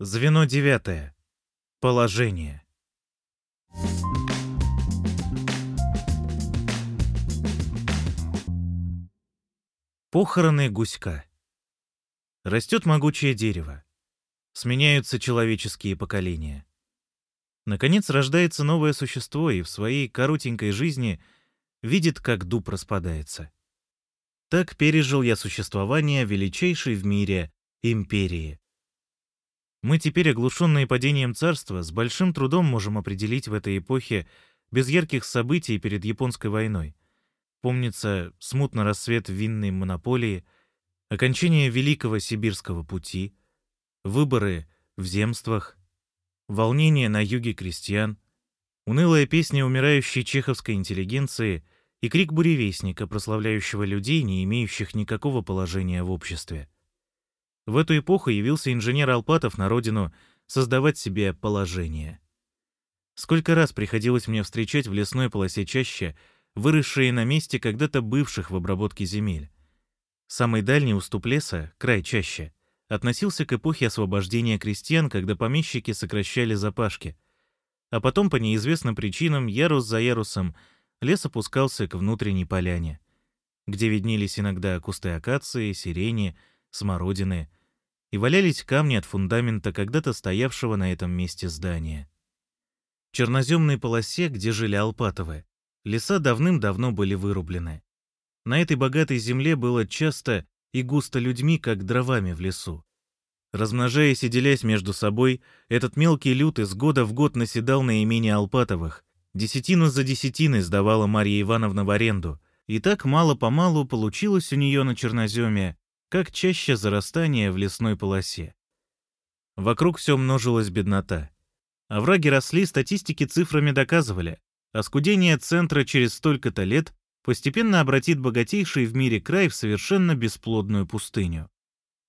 Звено девятое. Положение. Похороны гуська. Растет могучее дерево. Сменяются человеческие поколения. Наконец рождается новое существо и в своей коротенькой жизни видит, как дуб распадается. Так пережил я существование величайшей в мире империи. Мы теперь, оглушенные падением царства, с большим трудом можем определить в этой эпохе без ярких событий перед японской войной. Помнится смутно рассвет винной монополии, окончание Великого Сибирского пути, выборы в земствах, волнение на юге крестьян, унылая песня умирающей чеховской интеллигенции — и крик буревестника, прославляющего людей, не имеющих никакого положения в обществе. В эту эпоху явился инженер Алпатов на родину создавать себе положение. Сколько раз приходилось мне встречать в лесной полосе чаще выросшие на месте когда-то бывших в обработке земель. Самый дальний уступ леса, край чаще, относился к эпохе освобождения крестьян, когда помещики сокращали запашки. А потом по неизвестным причинам, ярус за ярусом, лес опускался к внутренней поляне, где виднелись иногда кусты акации, сирени, смородины, и валялись камни от фундамента когда-то стоявшего на этом месте здания. В черноземной полосе, где жили Алпатовы, леса давным-давно были вырублены. На этой богатой земле было часто и густо людьми, как дровами в лесу. Размножаясь и делясь между собой, этот мелкий люд из года в год наседал на имени Алпатовых, Десятину за десятиной сдавала Марья Ивановна в аренду, и так мало-помалу получилось у нее на черноземе, как чаще зарастание в лесной полосе. Вокруг все множилась беднота. Овраги росли, статистики цифрами доказывали. Оскудение центра через столько-то лет постепенно обратит богатейший в мире край в совершенно бесплодную пустыню.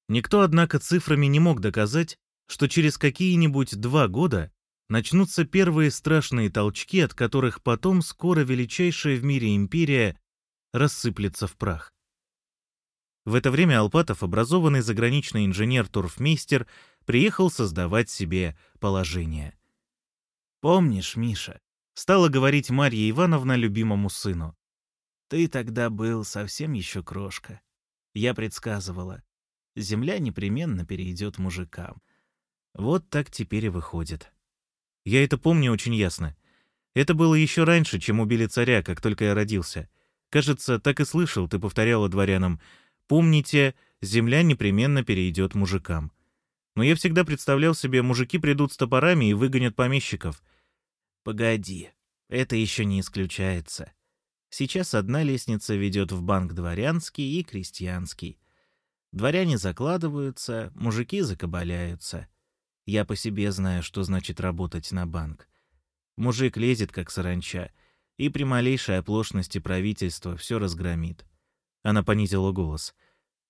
Никто, однако, цифрами не мог доказать, что через какие-нибудь два года начнутся первые страшные толчки, от которых потом скоро величайшая в мире империя рассыплется в прах. В это время Алпатов, образованный заграничный инженер-турфмейстер, приехал создавать себе положение. «Помнишь, Миша?» — стала говорить Марья Ивановна любимому сыну. «Ты тогда был совсем еще крошка. Я предсказывала. Земля непременно перейдет мужикам. Вот так теперь и выходит. Я это помню очень ясно. Это было еще раньше, чем убили царя, как только я родился. Кажется, так и слышал, ты повторяла дворянам. Помните, земля непременно перейдет мужикам. Но я всегда представлял себе, мужики придут с топорами и выгонят помещиков. Погоди, это еще не исключается. Сейчас одна лестница ведет в банк дворянский и крестьянский. Дворяне закладываются, мужики закабаляются. Я по себе знаю, что значит работать на банк. Мужик лезет, как саранча, и при малейшей оплошности правительства все разгромит. Она понизила голос.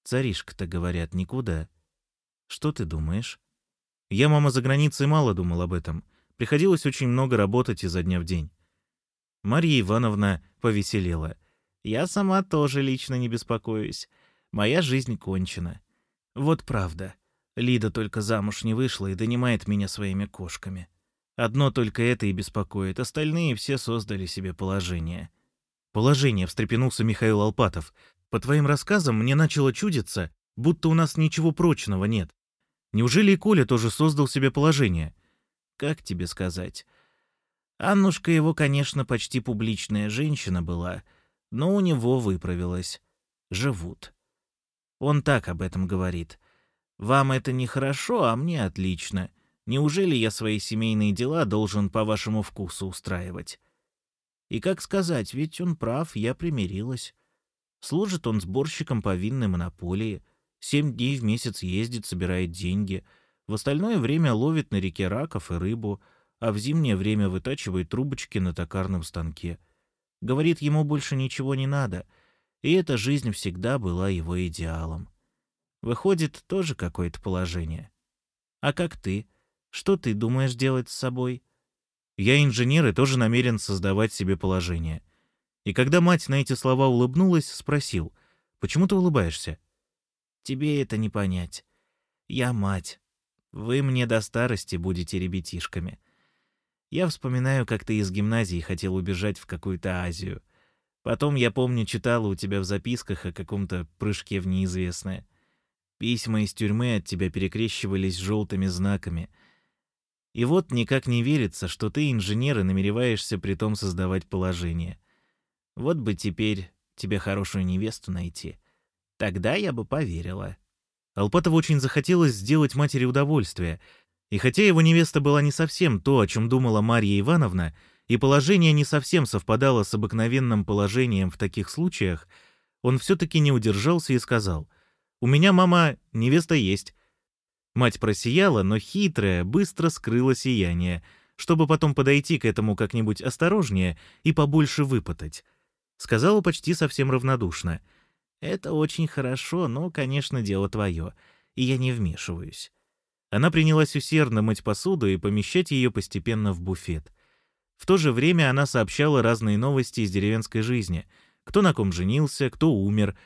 «Царишка-то, говорят, никуда. Что ты думаешь?» Я, мама, за границей мало думал об этом. Приходилось очень много работать изо дня в день. Марья Ивановна повеселела. «Я сама тоже лично не беспокоюсь. Моя жизнь кончена. Вот правда. Лида только замуж не вышла и донимает меня своими кошками. Одно только это и беспокоит, остальные все создали себе положение. Положение, встрепенулся Михаил Алпатов. По твоим рассказам мне начало чудиться, будто у нас ничего прочного нет. Неужели и Коля тоже создал себе положение? Как тебе сказать? Аннушка его, конечно, почти публичная женщина была, но у него выправилась. Живут. Он так об этом говорит. Вам это нехорошо, а мне отлично. Неужели я свои семейные дела должен по вашему вкусу устраивать? И как сказать, ведь он прав, я примирилась. Служит он сборщиком по винной монополии, семь дней в месяц ездит, собирает деньги, в остальное время ловит на реке раков и рыбу, а в зимнее время вытачивает трубочки на токарном станке. Говорит, ему больше ничего не надо, и эта жизнь всегда была его идеалом. Выходит, тоже какое-то положение. А как ты? Что ты думаешь делать с собой? Я инженер и тоже намерен создавать себе положение. И когда мать на эти слова улыбнулась, спросил, «Почему ты улыбаешься?» «Тебе это не понять. Я мать. Вы мне до старости будете ребятишками. Я вспоминаю, как ты из гимназии хотел убежать в какую-то Азию. Потом, я помню, читала у тебя в записках о каком-то прыжке в неизвестное. Письма из тюрьмы от тебя перекрещивались желтыми знаками. И вот никак не верится, что ты, инженер, и намереваешься при том создавать положение. Вот бы теперь тебе хорошую невесту найти. Тогда я бы поверила. Алпатову очень захотелось сделать матери удовольствие, и хотя его невеста была не совсем то, о чем думала Марья Ивановна, и положение не совсем совпадало с обыкновенным положением в таких случаях, он все-таки не удержался и сказал, «У меня, мама, невеста есть». Мать просияла, но хитрая, быстро скрыла сияние, чтобы потом подойти к этому как-нибудь осторожнее и побольше выпытать. Сказала почти совсем равнодушно — это очень хорошо, но, конечно, дело твое, и я не вмешиваюсь. Она принялась усердно мыть посуду и помещать ее постепенно в буфет. В то же время она сообщала разные новости из деревенской жизни. Кто на ком женился, кто умер,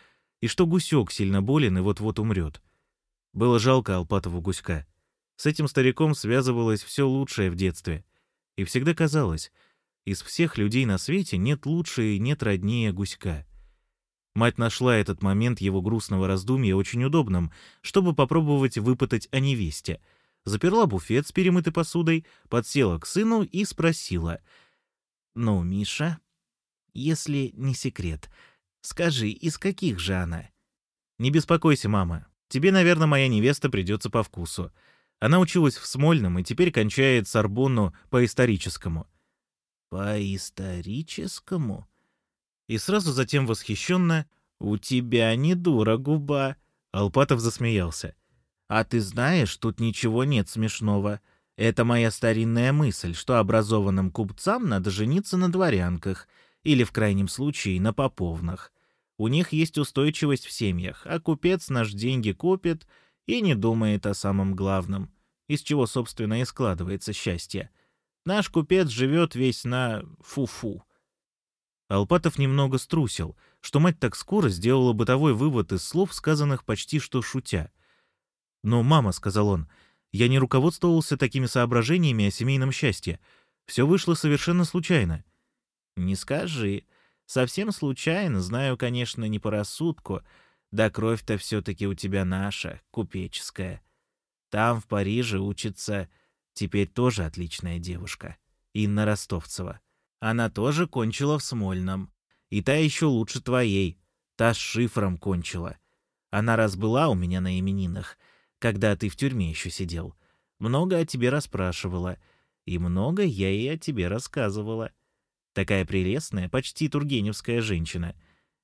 и что гусек сильно болен и вот-вот умрет. Было жалко Алпатову гуська. С этим стариком связывалось все лучшее в детстве. И всегда казалось, из всех людей на свете нет лучше и нет роднее гуська. Мать нашла этот момент его грустного раздумья очень удобным, чтобы попробовать выпытать о невесте. Заперла буфет с перемытой посудой, подсела к сыну и спросила. «Ну, Миша, если не секрет, скажи, из каких же она?» «Не беспокойся, мама. Тебе, наверное, моя невеста придется по вкусу. Она училась в Смольном и теперь кончает Сорбонну по историческому». «По историческому?» И сразу затем восхищенно «У тебя не дура губа!» Алпатов засмеялся. «А ты знаешь, тут ничего нет смешного. Это моя старинная мысль, что образованным купцам надо жениться на дворянках или, в крайнем случае, на поповнах. У них есть устойчивость в семьях, а купец наш деньги купит и не думает о самом главном, из чего, собственно, и складывается счастье. Наш купец живет весь на фу-фу. Алпатов немного струсил, что мать так скоро сделала бытовой вывод из слов, сказанных почти что шутя. «Но, мама», — сказал он, — «я не руководствовался такими соображениями о семейном счастье. Все вышло совершенно случайно». «Не скажи. Совсем случайно, знаю, конечно, не по рассудку. Да кровь-то все-таки у тебя наша, купеческая. Там, в Париже, учится теперь тоже отличная девушка, Инна Ростовцева. Она тоже кончила в Смольном. И та еще лучше твоей. Та с шифром кончила. Она раз была у меня на именинах, когда ты в тюрьме еще сидел. Много о тебе расспрашивала. И много я ей о тебе рассказывала. Такая прелестная, почти тургеневская женщина.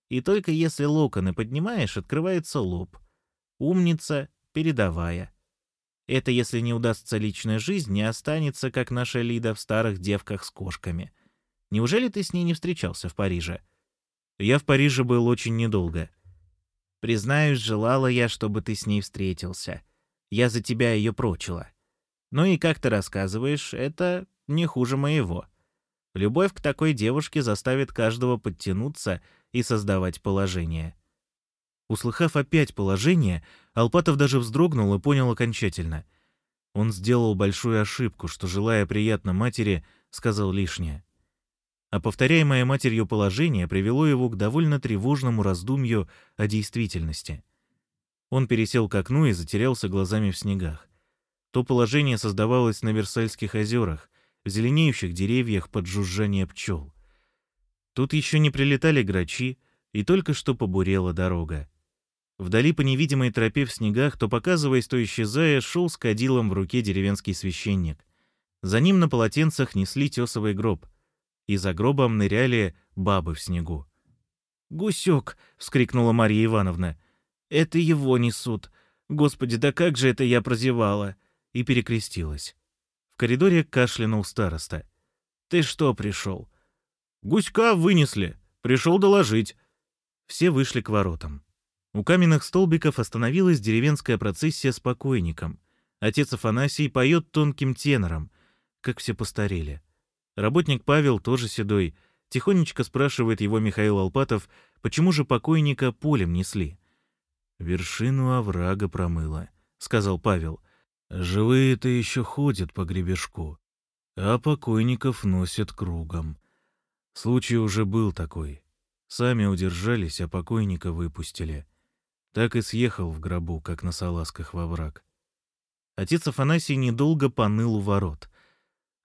И только если локоны поднимаешь, открывается лоб. Умница, передовая. Это если не удастся личная жизнь, не останется, как наша Лида в старых девках с кошками. Неужели ты с ней не встречался в Париже? Я в Париже был очень недолго. Признаюсь, желала я, чтобы ты с ней встретился. Я за тебя ее прочила. Ну и как ты рассказываешь, это не хуже моего. Любовь к такой девушке заставит каждого подтянуться и создавать положение. Услыхав опять положение, Алпатов даже вздрогнул и понял окончательно. Он сделал большую ошибку, что, желая приятно матери, сказал лишнее а повторяемое матерью положение привело его к довольно тревожному раздумью о действительности. Он пересел к окну и затерялся глазами в снегах. То положение создавалось на Версальских озерах, в зеленеющих деревьях под жужжание пчел. Тут еще не прилетали грачи, и только что побурела дорога. Вдали по невидимой тропе в снегах, то показываясь, то исчезая, шел с кадилом в руке деревенский священник. За ним на полотенцах несли тесовый гроб — и за гробом ныряли бабы в снегу. «Гусек!» — вскрикнула Марья Ивановна. «Это его несут! Господи, да как же это я прозевала!» И перекрестилась. В коридоре кашлянул староста. «Ты что пришел?» «Гуська вынесли. Пришел доложить». Все вышли к воротам. У каменных столбиков остановилась деревенская процессия с покойником. Отец Афанасий поет тонким тенором, как все постарели. Работник Павел, тоже седой, тихонечко спрашивает его Михаил Алпатов, почему же покойника полем несли. «Вершину оврага промыло», — сказал Павел. Живые-то еще ходят по гребешку, а покойников носят кругом. Случай уже был такой. Сами удержались, а покойника выпустили. Так и съехал в гробу, как на салазках во враг. Отец Афанасий недолго поныл у ворот.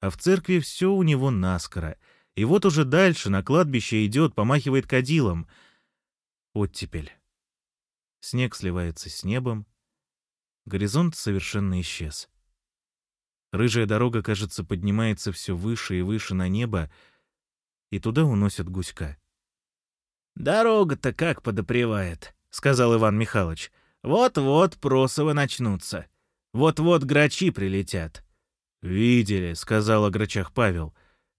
А в церкви все у него наскоро. И вот уже дальше на кладбище идет, помахивает кадилом. Оттепель. Снег сливается с небом. Горизонт совершенно исчез. Рыжая дорога, кажется, поднимается все выше и выше на небо, и туда уносят гуська. «Дорога-то как подопревает», — сказал Иван Михайлович. «Вот-вот просовы начнутся. Вот-вот грачи прилетят». «Видели», — сказал о грачах Павел.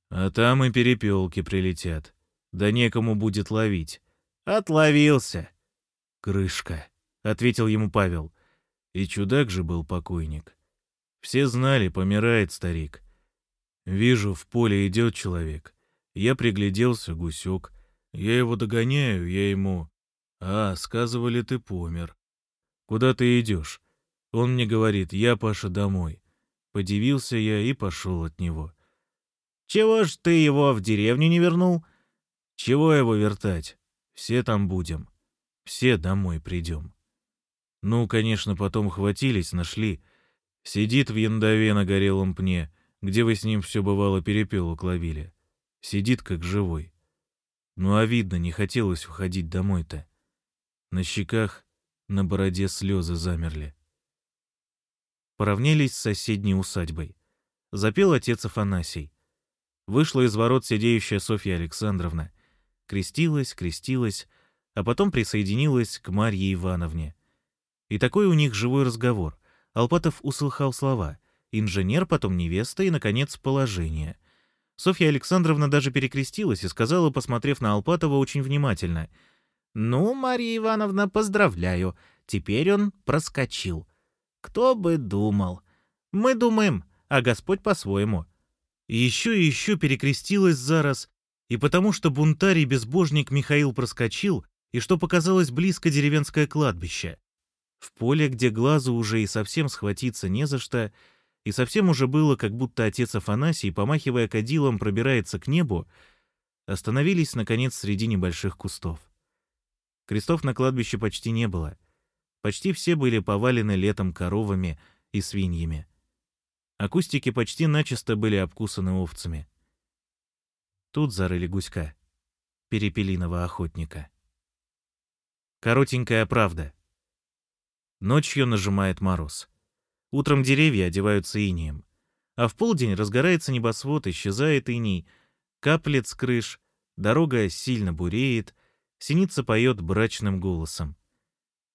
«А там и перепелки прилетят. Да некому будет ловить». «Отловился». «Крышка», — ответил ему Павел. И чудак же был покойник. Все знали, помирает старик. Вижу, в поле идет человек. Я пригляделся, гусек. Я его догоняю, я ему... А, сказывали, ты помер. Куда ты идешь? Он мне говорит, я, Паша, домой. Подивился я и пошел от него. Чего ж ты его в деревню не вернул? Чего его вертать? Все там будем. Все домой придем. Ну, конечно, потом хватились, нашли. Сидит в яндове на горелом пне, где вы с ним все бывало перепелок ловили. Сидит как живой. Ну, а видно, не хотелось уходить домой-то. На щеках, на бороде слезы замерли. Поравнялись с соседней усадьбой. Запел отец Афанасий. Вышла из ворот сидеющая Софья Александровна. Крестилась, крестилась, а потом присоединилась к Марье Ивановне — и такой у них живой разговор. Алпатов услыхал слова. Инженер, потом невеста и, наконец, положение. Софья Александровна даже перекрестилась и сказала, посмотрев на Алпатова очень внимательно. «Ну, Марья Ивановна, поздравляю. Теперь он проскочил. Кто бы думал. Мы думаем, а Господь по-своему». Еще и еще перекрестилась зараз, и потому что бунтарь и безбожник Михаил проскочил, и что показалось близко деревенское кладбище. В поле, где глазу уже и совсем схватиться не за что, и совсем уже было, как будто отец Афанасий, помахивая кадилом, пробирается к небу, остановились, наконец, среди небольших кустов. Крестов на кладбище почти не было. Почти все были повалены летом коровами и свиньями. А кустики почти начисто были обкусаны овцами. Тут зарыли гуська, перепелиного охотника. Коротенькая правда. Ночью нажимает мороз. Утром деревья одеваются инием. А в полдень разгорается небосвод, исчезает иней, каплет с крыш, дорога сильно буреет, синица поет брачным голосом.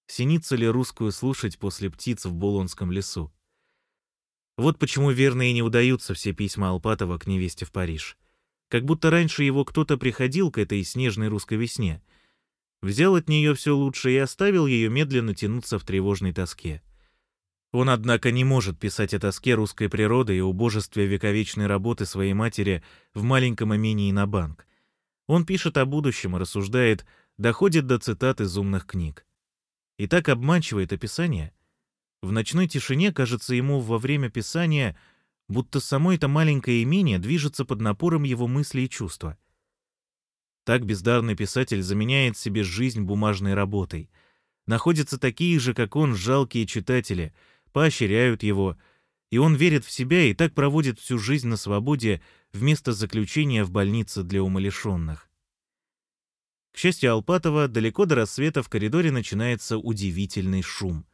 Синица ли русскую слушать после птиц в Болонском лесу? Вот почему верно и не удаются все письма Алпатова к невесте в Париж. Как будто раньше его кто-то приходил к этой снежной русской весне — Взял от нее все лучшее и оставил ее медленно тянуться в тревожной тоске. Он, однако, не может писать о тоске русской природы и убожестве вековечной работы своей матери в маленьком имении на банк. Он пишет о будущем и рассуждает, доходит до цитат из умных книг. И так обманчивает описание. В ночной тишине кажется ему во время писания, будто само это маленькое имение движется под напором его мыслей и чувства — так бездарный писатель заменяет себе жизнь бумажной работой. Находятся такие же, как он, жалкие читатели, поощряют его, и он верит в себя и так проводит всю жизнь на свободе вместо заключения в больнице для умалишенных. К счастью Алпатова, далеко до рассвета в коридоре начинается удивительный шум.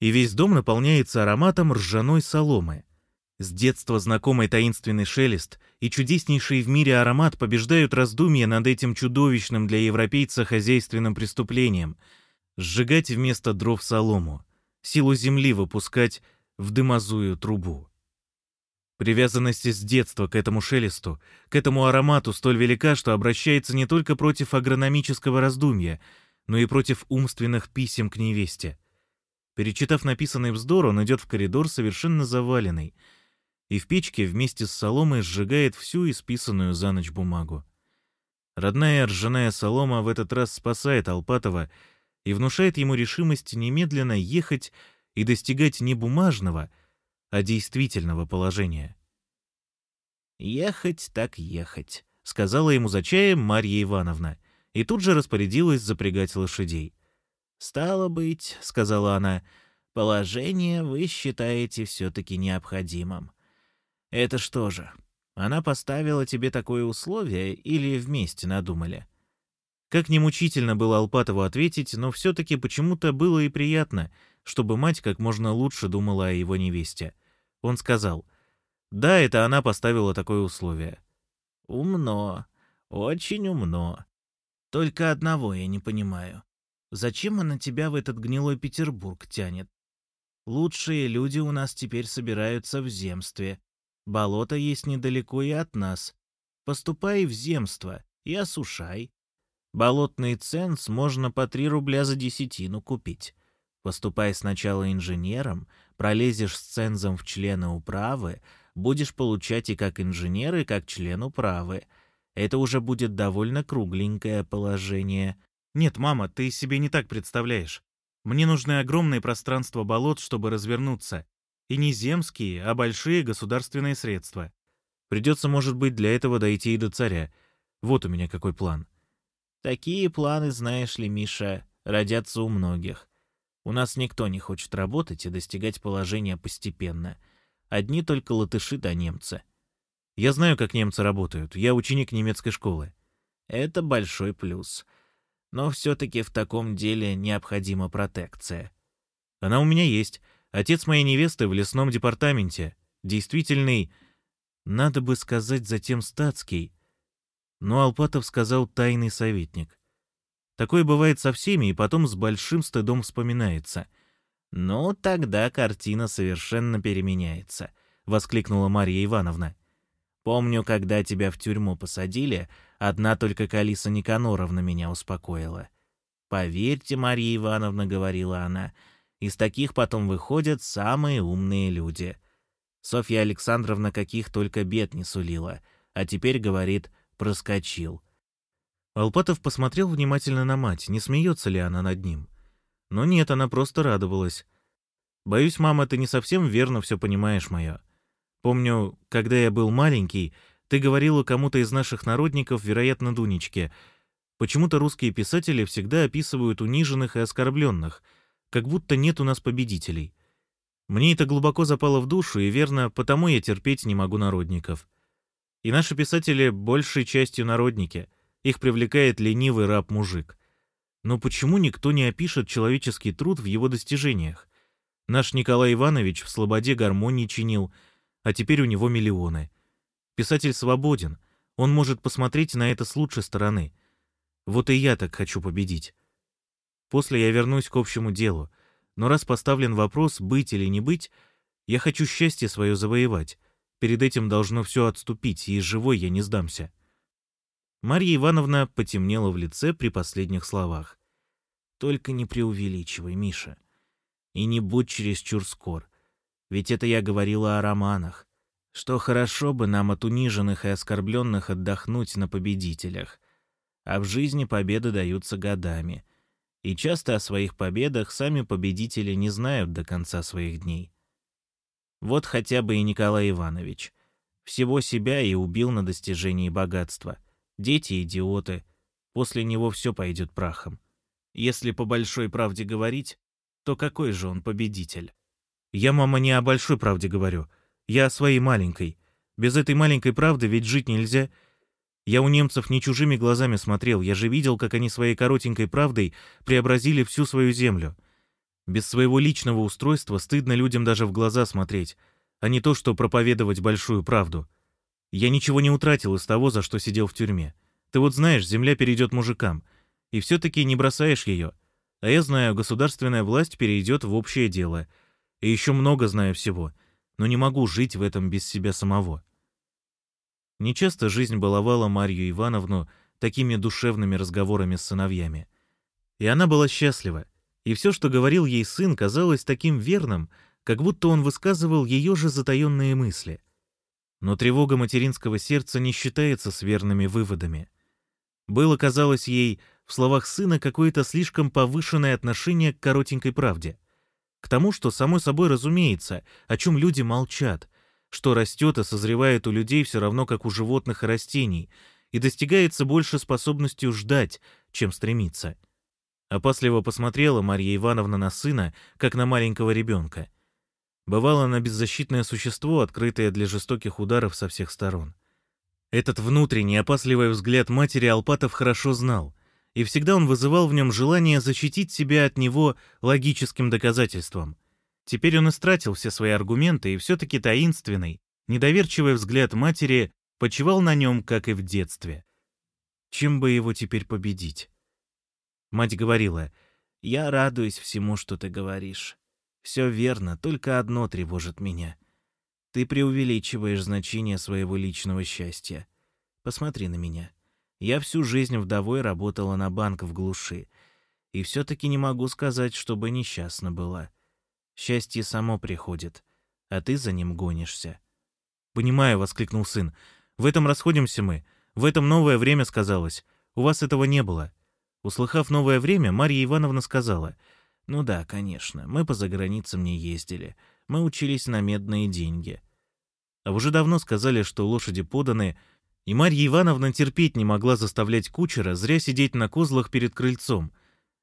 И весь дом наполняется ароматом ржаной соломы — с детства знакомый таинственный шелест и чудеснейший в мире аромат побеждают раздумья над этим чудовищным для европейца хозяйственным преступлением — сжигать вместо дров солому, силу земли выпускать в дымозую трубу. Привязанность с детства к этому шелесту, к этому аромату столь велика, что обращается не только против агрономического раздумья, но и против умственных писем к невесте. Перечитав написанный вздор, он идет в коридор совершенно заваленный — и в печке вместе с соломой сжигает всю исписанную за ночь бумагу. Родная ржаная солома в этот раз спасает Алпатова и внушает ему решимость немедленно ехать и достигать не бумажного, а действительного положения. «Ехать так ехать», — сказала ему за чаем Марья Ивановна, и тут же распорядилась запрягать лошадей. «Стало быть», — сказала она, — «положение вы считаете все-таки необходимым. Это что же, она поставила тебе такое условие или вместе надумали?» Как ни мучительно было Алпатову ответить, но все-таки почему-то было и приятно, чтобы мать как можно лучше думала о его невесте. Он сказал, «Да, это она поставила такое условие». «Умно, очень умно. Только одного я не понимаю. Зачем она тебя в этот гнилой Петербург тянет? Лучшие люди у нас теперь собираются в земстве. Болото есть недалеко и от нас. Поступай в земство и осушай. Болотный ценз можно по три рубля за десятину купить. Поступай сначала инженером, пролезешь с цензом в члены управы, будешь получать и как инженер, и как член управы. Это уже будет довольно кругленькое положение. Нет, мама, ты себе не так представляешь. Мне нужны огромные пространства болот, чтобы развернуться. И не земские, а большие государственные средства. Придется, может быть, для этого дойти и до царя. Вот у меня какой план. Такие планы, знаешь ли, Миша, родятся у многих. У нас никто не хочет работать и достигать положения постепенно. Одни только латыши да немцы. Я знаю, как немцы работают. Я ученик немецкой школы. Это большой плюс. Но все-таки в таком деле необходима протекция. Она у меня есть. Отец моей невесты в лесном департаменте. Действительный, надо бы сказать затем статский, но Алпатов сказал тайный советник. Такое бывает со всеми, и потом с большим стыдом вспоминается. «Ну, тогда картина совершенно переменяется», — воскликнула Марья Ивановна. «Помню, когда тебя в тюрьму посадили, одна только Калиса Никаноровна меня успокоила. «Поверьте, Марья Ивановна», — говорила она, — «из таких потом выходят самые умные люди». Софья Александровна каких только бед не сулила, а теперь говорит — проскочил. Алпатов посмотрел внимательно на мать, не смеется ли она над ним. Но нет, она просто радовалась. «Боюсь, мама, ты не совсем верно все понимаешь, мое. Помню, когда я был маленький, ты говорила кому-то из наших народников, вероятно, Дунечке, почему-то русские писатели всегда описывают униженных и оскорбленных, как будто нет у нас победителей. Мне это глубоко запало в душу, и верно, потому я терпеть не могу народников. И наши писатели большей частью народники. Их привлекает ленивый раб-мужик. Но почему никто не опишет человеческий труд в его достижениях? Наш Николай Иванович в «Слободе» гармонии чинил, а теперь у него миллионы. Писатель свободен, он может посмотреть на это с лучшей стороны. Вот и я так хочу победить. После я вернусь к общему делу, но раз поставлен вопрос, быть или не быть, я хочу счастье свое завоевать, Перед этим должно все отступить, и живой я не сдамся. Марья Ивановна потемнела в лице при последних словах. «Только не преувеличивай, Миша. И не будь чересчур скор. Ведь это я говорила о романах. Что хорошо бы нам от униженных и оскорбленных отдохнуть на победителях. А в жизни победы даются годами. И часто о своих победах сами победители не знают до конца своих дней. Вот хотя бы и Николай Иванович. Всего себя и убил на достижении богатства. Дети — идиоты. После него все пойдет прахом. Если по большой правде говорить, то какой же он победитель? Я, мама, не о большой правде говорю. Я о своей маленькой. Без этой маленькой правды ведь жить нельзя. Я у немцев не чужими глазами смотрел, я же видел, как они своей коротенькой правдой преобразили всю свою землю. Без своего личного устройства стыдно людям даже в глаза смотреть, а не то, что проповедовать большую правду. Я ничего не утратил из того, за что сидел в тюрьме. Ты вот знаешь, земля перейдет мужикам, и все-таки не бросаешь ее. А я знаю, государственная власть перейдет в общее дело. И еще много знаю всего, но не могу жить в этом без себя самого. Нечасто жизнь баловала Марью Ивановну такими душевными разговорами с сыновьями. И она была счастлива, и все, что говорил ей сын, казалось таким верным, как будто он высказывал ее же затаенные мысли. Но тревога материнского сердца не считается с верными выводами. Было, казалось ей, в словах сына какое-то слишком повышенное отношение к коротенькой правде. К тому, что самой собой разумеется, о чем люди молчат, что растет и созревает у людей все равно, как у животных и растений, и достигается больше способностью ждать, чем стремиться. Опасливо посмотрела Марья Ивановна на сына, как на маленького ребенка. Бывало на беззащитное существо, открытое для жестоких ударов со всех сторон. Этот внутренний опасливый взгляд матери Алпатов хорошо знал, и всегда он вызывал в нем желание защитить себя от него логическим доказательством. Теперь он истратил все свои аргументы, и все-таки таинственный, недоверчивый взгляд матери почивал на нем, как и в детстве. Чем бы его теперь победить? Мать говорила, «Я радуюсь всему, что ты говоришь. Все верно, только одно тревожит меня. Ты преувеличиваешь значение своего личного счастья. Посмотри на меня. Я всю жизнь вдовой работала на банк в глуши, и все-таки не могу сказать, чтобы несчастна была. Счастье само приходит, а ты за ним гонишься. «Понимаю», — воскликнул сын. «В этом расходимся мы. В этом новое время сказалось. У вас этого не было». Услыхав новое время, Марья Ивановна сказала — ну да, конечно, мы по заграницам не ездили. Мы учились на медные деньги. А уже давно сказали, что лошади поданы, и Марья Ивановна терпеть не могла заставлять кучера зря сидеть на козлах перед крыльцом.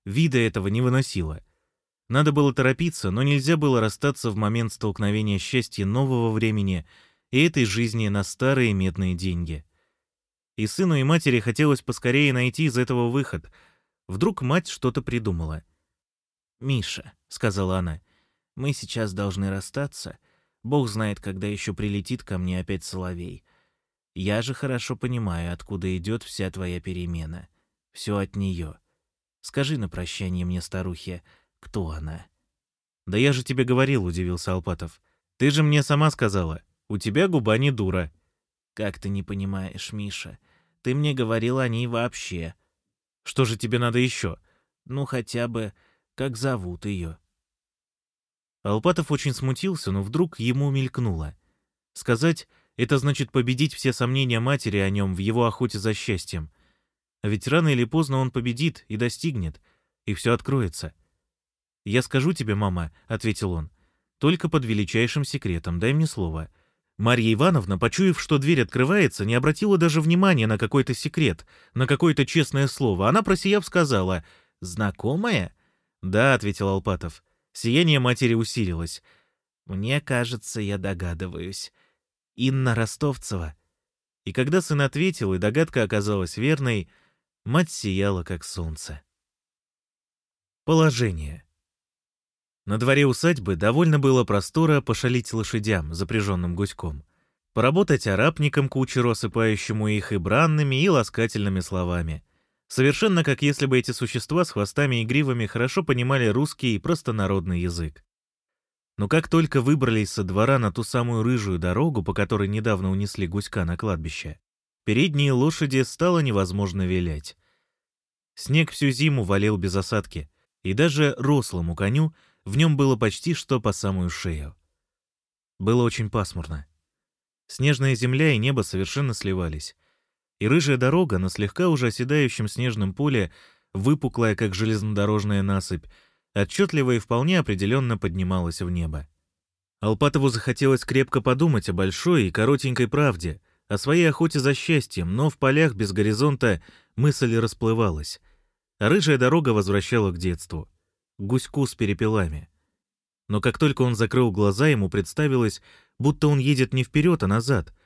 Вида этого не выносила. Надо было торопиться, но нельзя было расстаться в момент столкновения счастья нового времени и этой жизни на старые медные деньги. И сыну, и матери хотелось поскорее найти из этого выход. Вдруг мать что-то придумала — «Миша», — сказала она, — «мы сейчас должны расстаться. Бог знает, когда еще прилетит ко мне опять соловей. Я же хорошо понимаю, откуда идет вся твоя перемена. Все от нее. Скажи на прощание мне, старухе, кто она?» «Да я же тебе говорил», — удивился Алпатов. «Ты же мне сама сказала. У тебя губа не дура». «Как ты не понимаешь, Миша? Ты мне говорил о ней вообще». «Что же тебе надо еще?» «Ну, хотя бы как зовут ее. Алпатов очень смутился, но вдруг ему мелькнуло. Сказать — это значит победить все сомнения матери о нем в его охоте за счастьем. А ведь рано или поздно он победит и достигнет, и все откроется. «Я скажу тебе, мама», — ответил он, — «только под величайшим секретом, дай мне слово». Марья Ивановна, почуяв, что дверь открывается, не обратила даже внимания на какой-то секрет, на какое-то честное слово. Она, просияв, сказала «Знакомая?» «Да», — ответил Алпатов. Сияние матери усилилось. «Мне кажется, я догадываюсь. Инна Ростовцева». И когда сын ответил, и догадка оказалась верной, мать сияла, как солнце. Положение. На дворе усадьбы довольно было простора пошалить лошадям, запряженным гуськом. Поработать арабником кучеру, осыпающему их и бранными, и ласкательными словами — Совершенно как если бы эти существа с хвостами и гривами хорошо понимали русский и простонародный язык. Но как только выбрались со двора на ту самую рыжую дорогу, по которой недавно унесли гуська на кладбище, передние лошади стало невозможно вилять. Снег всю зиму валил без осадки, и даже рослому коню в нем было почти что по самую шею. Было очень пасмурно. Снежная земля и небо совершенно сливались и рыжая дорога на слегка уже оседающем снежном поле, выпуклая, как железнодорожная насыпь, отчетливо и вполне определенно поднималась в небо. Алпатову захотелось крепко подумать о большой и коротенькой правде, о своей охоте за счастьем, но в полях без горизонта мысль расплывалась. А рыжая дорога возвращала к детству, гуську с перепелами. Но как только он закрыл глаза, ему представилось, будто он едет не вперед, а назад —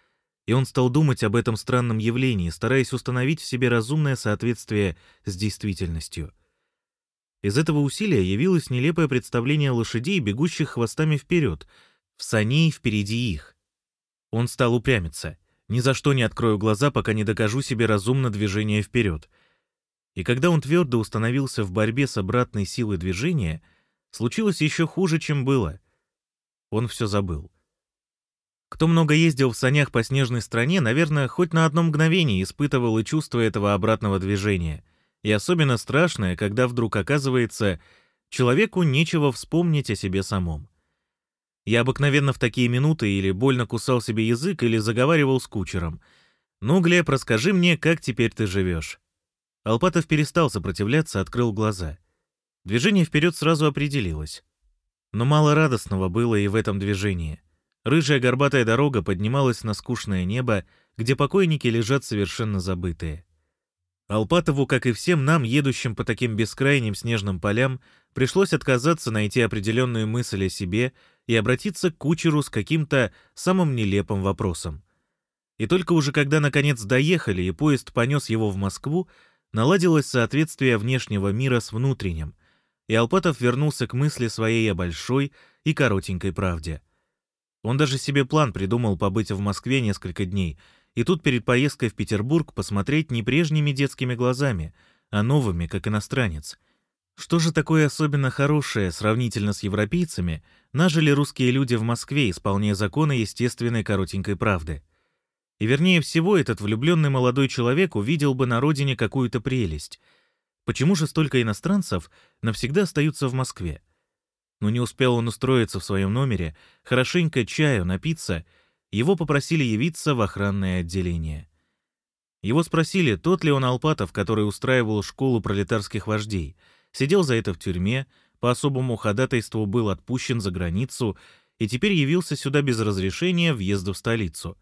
и он стал думать об этом странном явлении, стараясь установить в себе разумное соответствие с действительностью. Из этого усилия явилось нелепое представление лошадей, бегущих хвостами вперед, в саней впереди их. Он стал упрямиться. Ни за что не открою глаза, пока не докажу себе разумно движение вперед. И когда он твердо установился в борьбе с обратной силой движения, случилось еще хуже, чем было. Он все забыл. Кто много ездил в санях по снежной стране, наверное, хоть на одно мгновение испытывал и чувство этого обратного движения. И особенно страшное, когда вдруг оказывается, человеку нечего вспомнить о себе самом. Я обыкновенно в такие минуты или больно кусал себе язык, или заговаривал с кучером. «Ну, Глеб, расскажи мне, как теперь ты живешь?» Алпатов перестал сопротивляться, открыл глаза. Движение вперед сразу определилось. Но мало радостного было и в этом движении. Рыжая горбатая дорога поднималась на скучное небо, где покойники лежат совершенно забытые. Алпатову, как и всем нам, едущим по таким бескрайним снежным полям, пришлось отказаться найти определенную мысль о себе и обратиться к кучеру с каким-то самым нелепым вопросом. И только уже когда наконец доехали и поезд понес его в Москву, наладилось соответствие внешнего мира с внутренним, и Алпатов вернулся к мысли своей о большой и коротенькой правде. Он даже себе план придумал побыть в Москве несколько дней — и тут перед поездкой в Петербург посмотреть не прежними детскими глазами, а новыми, как иностранец. Что же такое особенно хорошее, сравнительно с европейцами, нажили русские люди в Москве, исполняя законы естественной коротенькой правды? И вернее всего, этот влюбленный молодой человек увидел бы на родине какую-то прелесть. Почему же столько иностранцев навсегда остаются в Москве? Но не успел он устроиться в своем номере, хорошенько чаю напиться — его попросили явиться в охранное отделение. Его спросили, тот ли он Алпатов, который устраивал школу пролетарских вождей, сидел за это в тюрьме, по особому ходатайству был отпущен за границу и теперь явился сюда без разрешения въезда в столицу.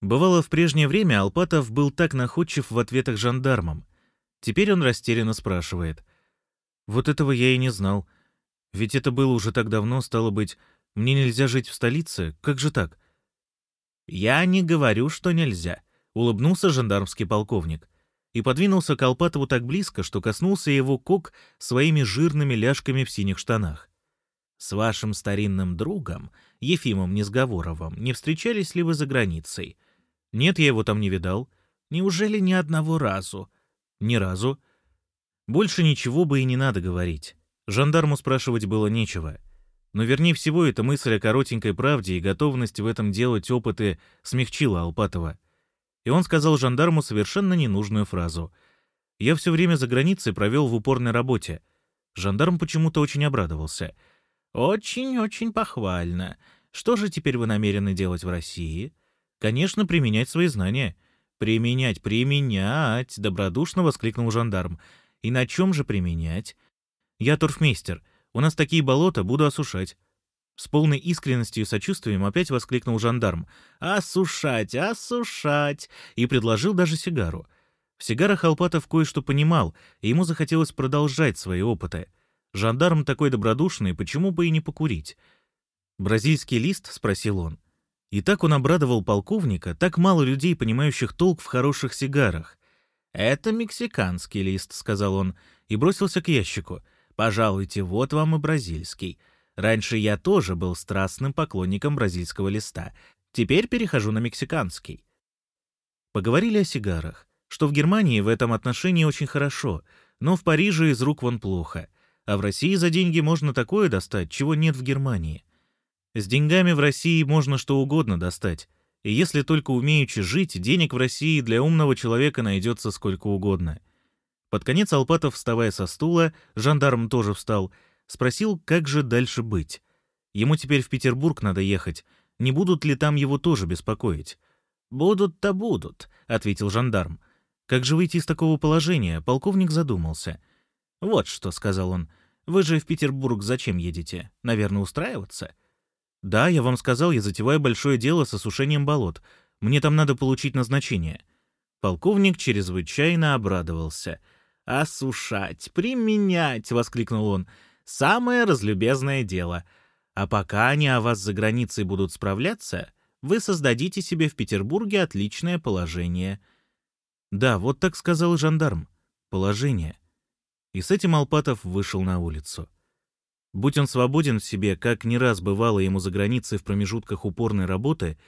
Бывало, в прежнее время Алпатов был так находчив в ответах жандармам. Теперь он растерянно спрашивает. «Вот этого я и не знал. Ведь это было уже так давно, стало быть, мне нельзя жить в столице? Как же так?» «Я не говорю, что нельзя», — улыбнулся жандармский полковник и подвинулся к Алпатову так близко, что коснулся его кок своими жирными ляжками в синих штанах. «С вашим старинным другом, Ефимом Несговоровым, не встречались ли вы за границей?» «Нет, я его там не видал». «Неужели ни одного разу?» «Ни разу». Больше ничего бы и не надо говорить. Жандарму спрашивать было нечего. Но вернее всего, эта мысль о коротенькой правде и готовность в этом делать опыты смягчила Алпатова. И он сказал жандарму совершенно ненужную фразу. «Я все время за границей провел в упорной работе». Жандарм почему-то очень обрадовался. «Очень-очень похвально. Что же теперь вы намерены делать в России?» «Конечно, применять свои знания». «Применять, применять!» — добродушно воскликнул жандарм. «И на чем же применять?» «Я торфмейстер. У нас такие болота, буду осушать». С полной искренностью и сочувствием опять воскликнул жандарм. «Осушать, осушать!» и предложил даже сигару. В сигарах Алпатов кое-что понимал, и ему захотелось продолжать свои опыты. Жандарм такой добродушный, почему бы и не покурить? «Бразильский лист?» — спросил он. И так он обрадовал полковника, так мало людей, понимающих толк в хороших сигарах. «Это мексиканский лист», — сказал он, и бросился к ящику — Пожалуйте, вот вам и бразильский. Раньше я тоже был страстным поклонником бразильского листа. Теперь перехожу на мексиканский. Поговорили о сигарах, что в Германии в этом отношении очень хорошо, но в Париже из рук вон плохо, а в России за деньги можно такое достать, чего нет в Германии. С деньгами в России можно что угодно достать, и если только умеючи жить, денег в России для умного человека найдется сколько угодно. Под конец Алпатов, вставая со стула, жандарм тоже встал, спросил, как же дальше быть. Ему теперь в Петербург надо ехать, не будут ли там его тоже беспокоить? «Будут-то будут», — ответил жандарм. «Как же выйти из такого положения?» Полковник задумался. «Вот что», — сказал он, — «вы же в Петербург зачем едете? Наверное, устраиваться?» «Да, я вам сказал, я затеваю большое дело с осушением болот. Мне там надо получить назначение». Полковник чрезвычайно обрадовался — «Осушать, применять!» — воскликнул он. «Самое разлюбезное дело. А пока они о вас за границей будут справляться, вы создадите себе в Петербурге отличное положение». «Да, вот так сказал жандарм. Положение». И с этим Алпатов вышел на улицу. Будь он свободен в себе, как не раз бывало ему за границей в промежутках упорной работы,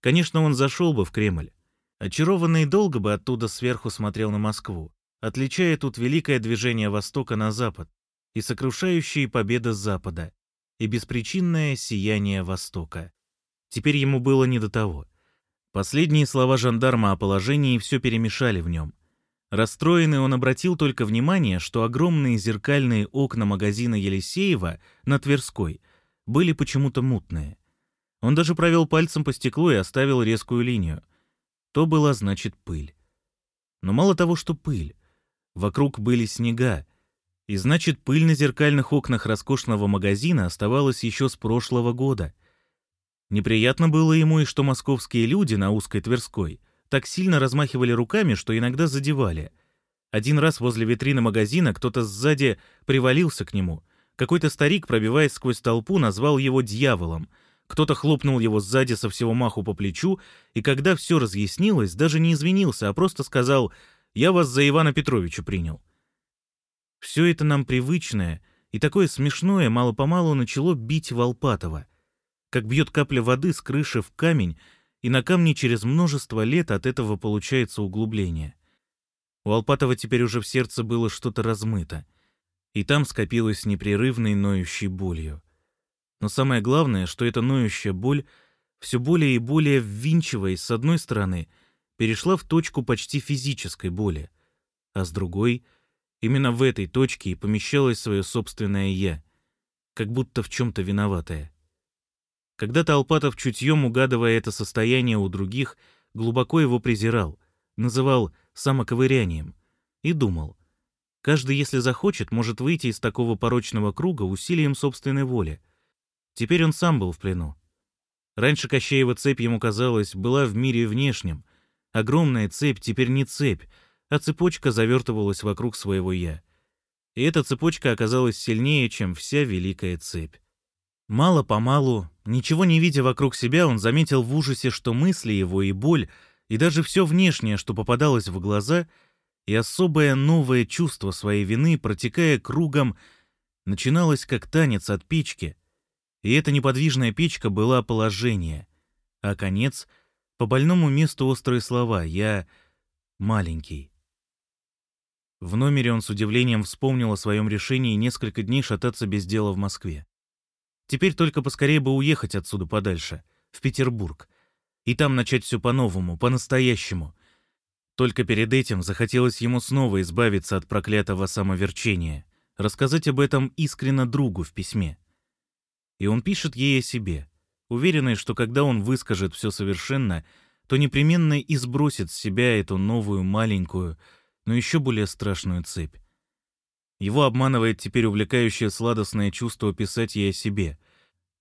конечно, он зашел бы в Кремль. Очарованный долго бы оттуда сверху смотрел на Москву отличая тут великое движение Востока на Запад и сокрушающие победы Запада, и беспричинное сияние Востока. Теперь ему было не до того. Последние слова жандарма о положении все перемешали в нем. Расстроенный он обратил только внимание, что огромные зеркальные окна магазина Елисеева на Тверской были почему-то мутные. Он даже провел пальцем по стеклу и оставил резкую линию. То была, значит, пыль. Но мало того, что пыль. Вокруг были снега, И значит, пыль на зеркальных окнах роскошного магазина оставалась еще с прошлого года. Неприятно было ему и что московские люди на узкой Тверской так сильно размахивали руками, что иногда задевали. Один раз возле витрины магазина кто-то сзади привалился к нему. Какой-то старик, пробиваясь сквозь толпу, назвал его дьяволом. Кто-то хлопнул его сзади со всего маху по плечу, и когда все разъяснилось, даже не извинился, а просто сказал «Я вас за Ивана Петровича принял». Все это нам привычное и такое смешное мало-помалу начало бить Волпатова. Как бьет капля воды с крыши в камень, и на камне через множество лет от этого получается углубление. У Алпатова теперь уже в сердце было что-то размыто, и там скопилось непрерывной ноющей болью. Но самое главное, что эта ноющая боль, все более и более ввинчиваясь с одной стороны, перешла в точку почти физической боли, а с другой — Именно в этой точке и помещалось свое собственное «я», как будто в чем-то виноватое. Когда-то Алпатов чутьем, угадывая это состояние у других, глубоко его презирал, называл самоковырянием и думал, каждый, если захочет, может выйти из такого порочного круга усилием собственной воли. Теперь он сам был в плену. Раньше Кощеева цепь ему казалось была в мире внешнем. Огромная цепь теперь не цепь, а цепочка завертывалась вокруг своего «я». И эта цепочка оказалась сильнее, чем вся великая цепь. Мало-помалу, ничего не видя вокруг себя, он заметил в ужасе, что мысли его и боль, и даже все внешнее, что попадалось в глаза, и особое новое чувство своей вины, протекая кругом, начиналось как танец от печки, и эта неподвижная печка была положение, а конец — по больному месту острые слова «я маленький». В номере он с удивлением вспомнил о своем решении несколько дней шататься без дела в Москве. Теперь только поскорее бы уехать отсюда подальше, в Петербург, и там начать все по-новому, по-настоящему. Только перед этим захотелось ему снова избавиться от проклятого самоверчения, рассказать об этом искренно другу в письме. И он пишет ей о себе, уверенный, что когда он выскажет все совершенно, то непременно избросит с себя эту новую маленькую, но еще более страшную цепь. Его обманывает теперь увлекающее сладостное чувство писать ей о себе.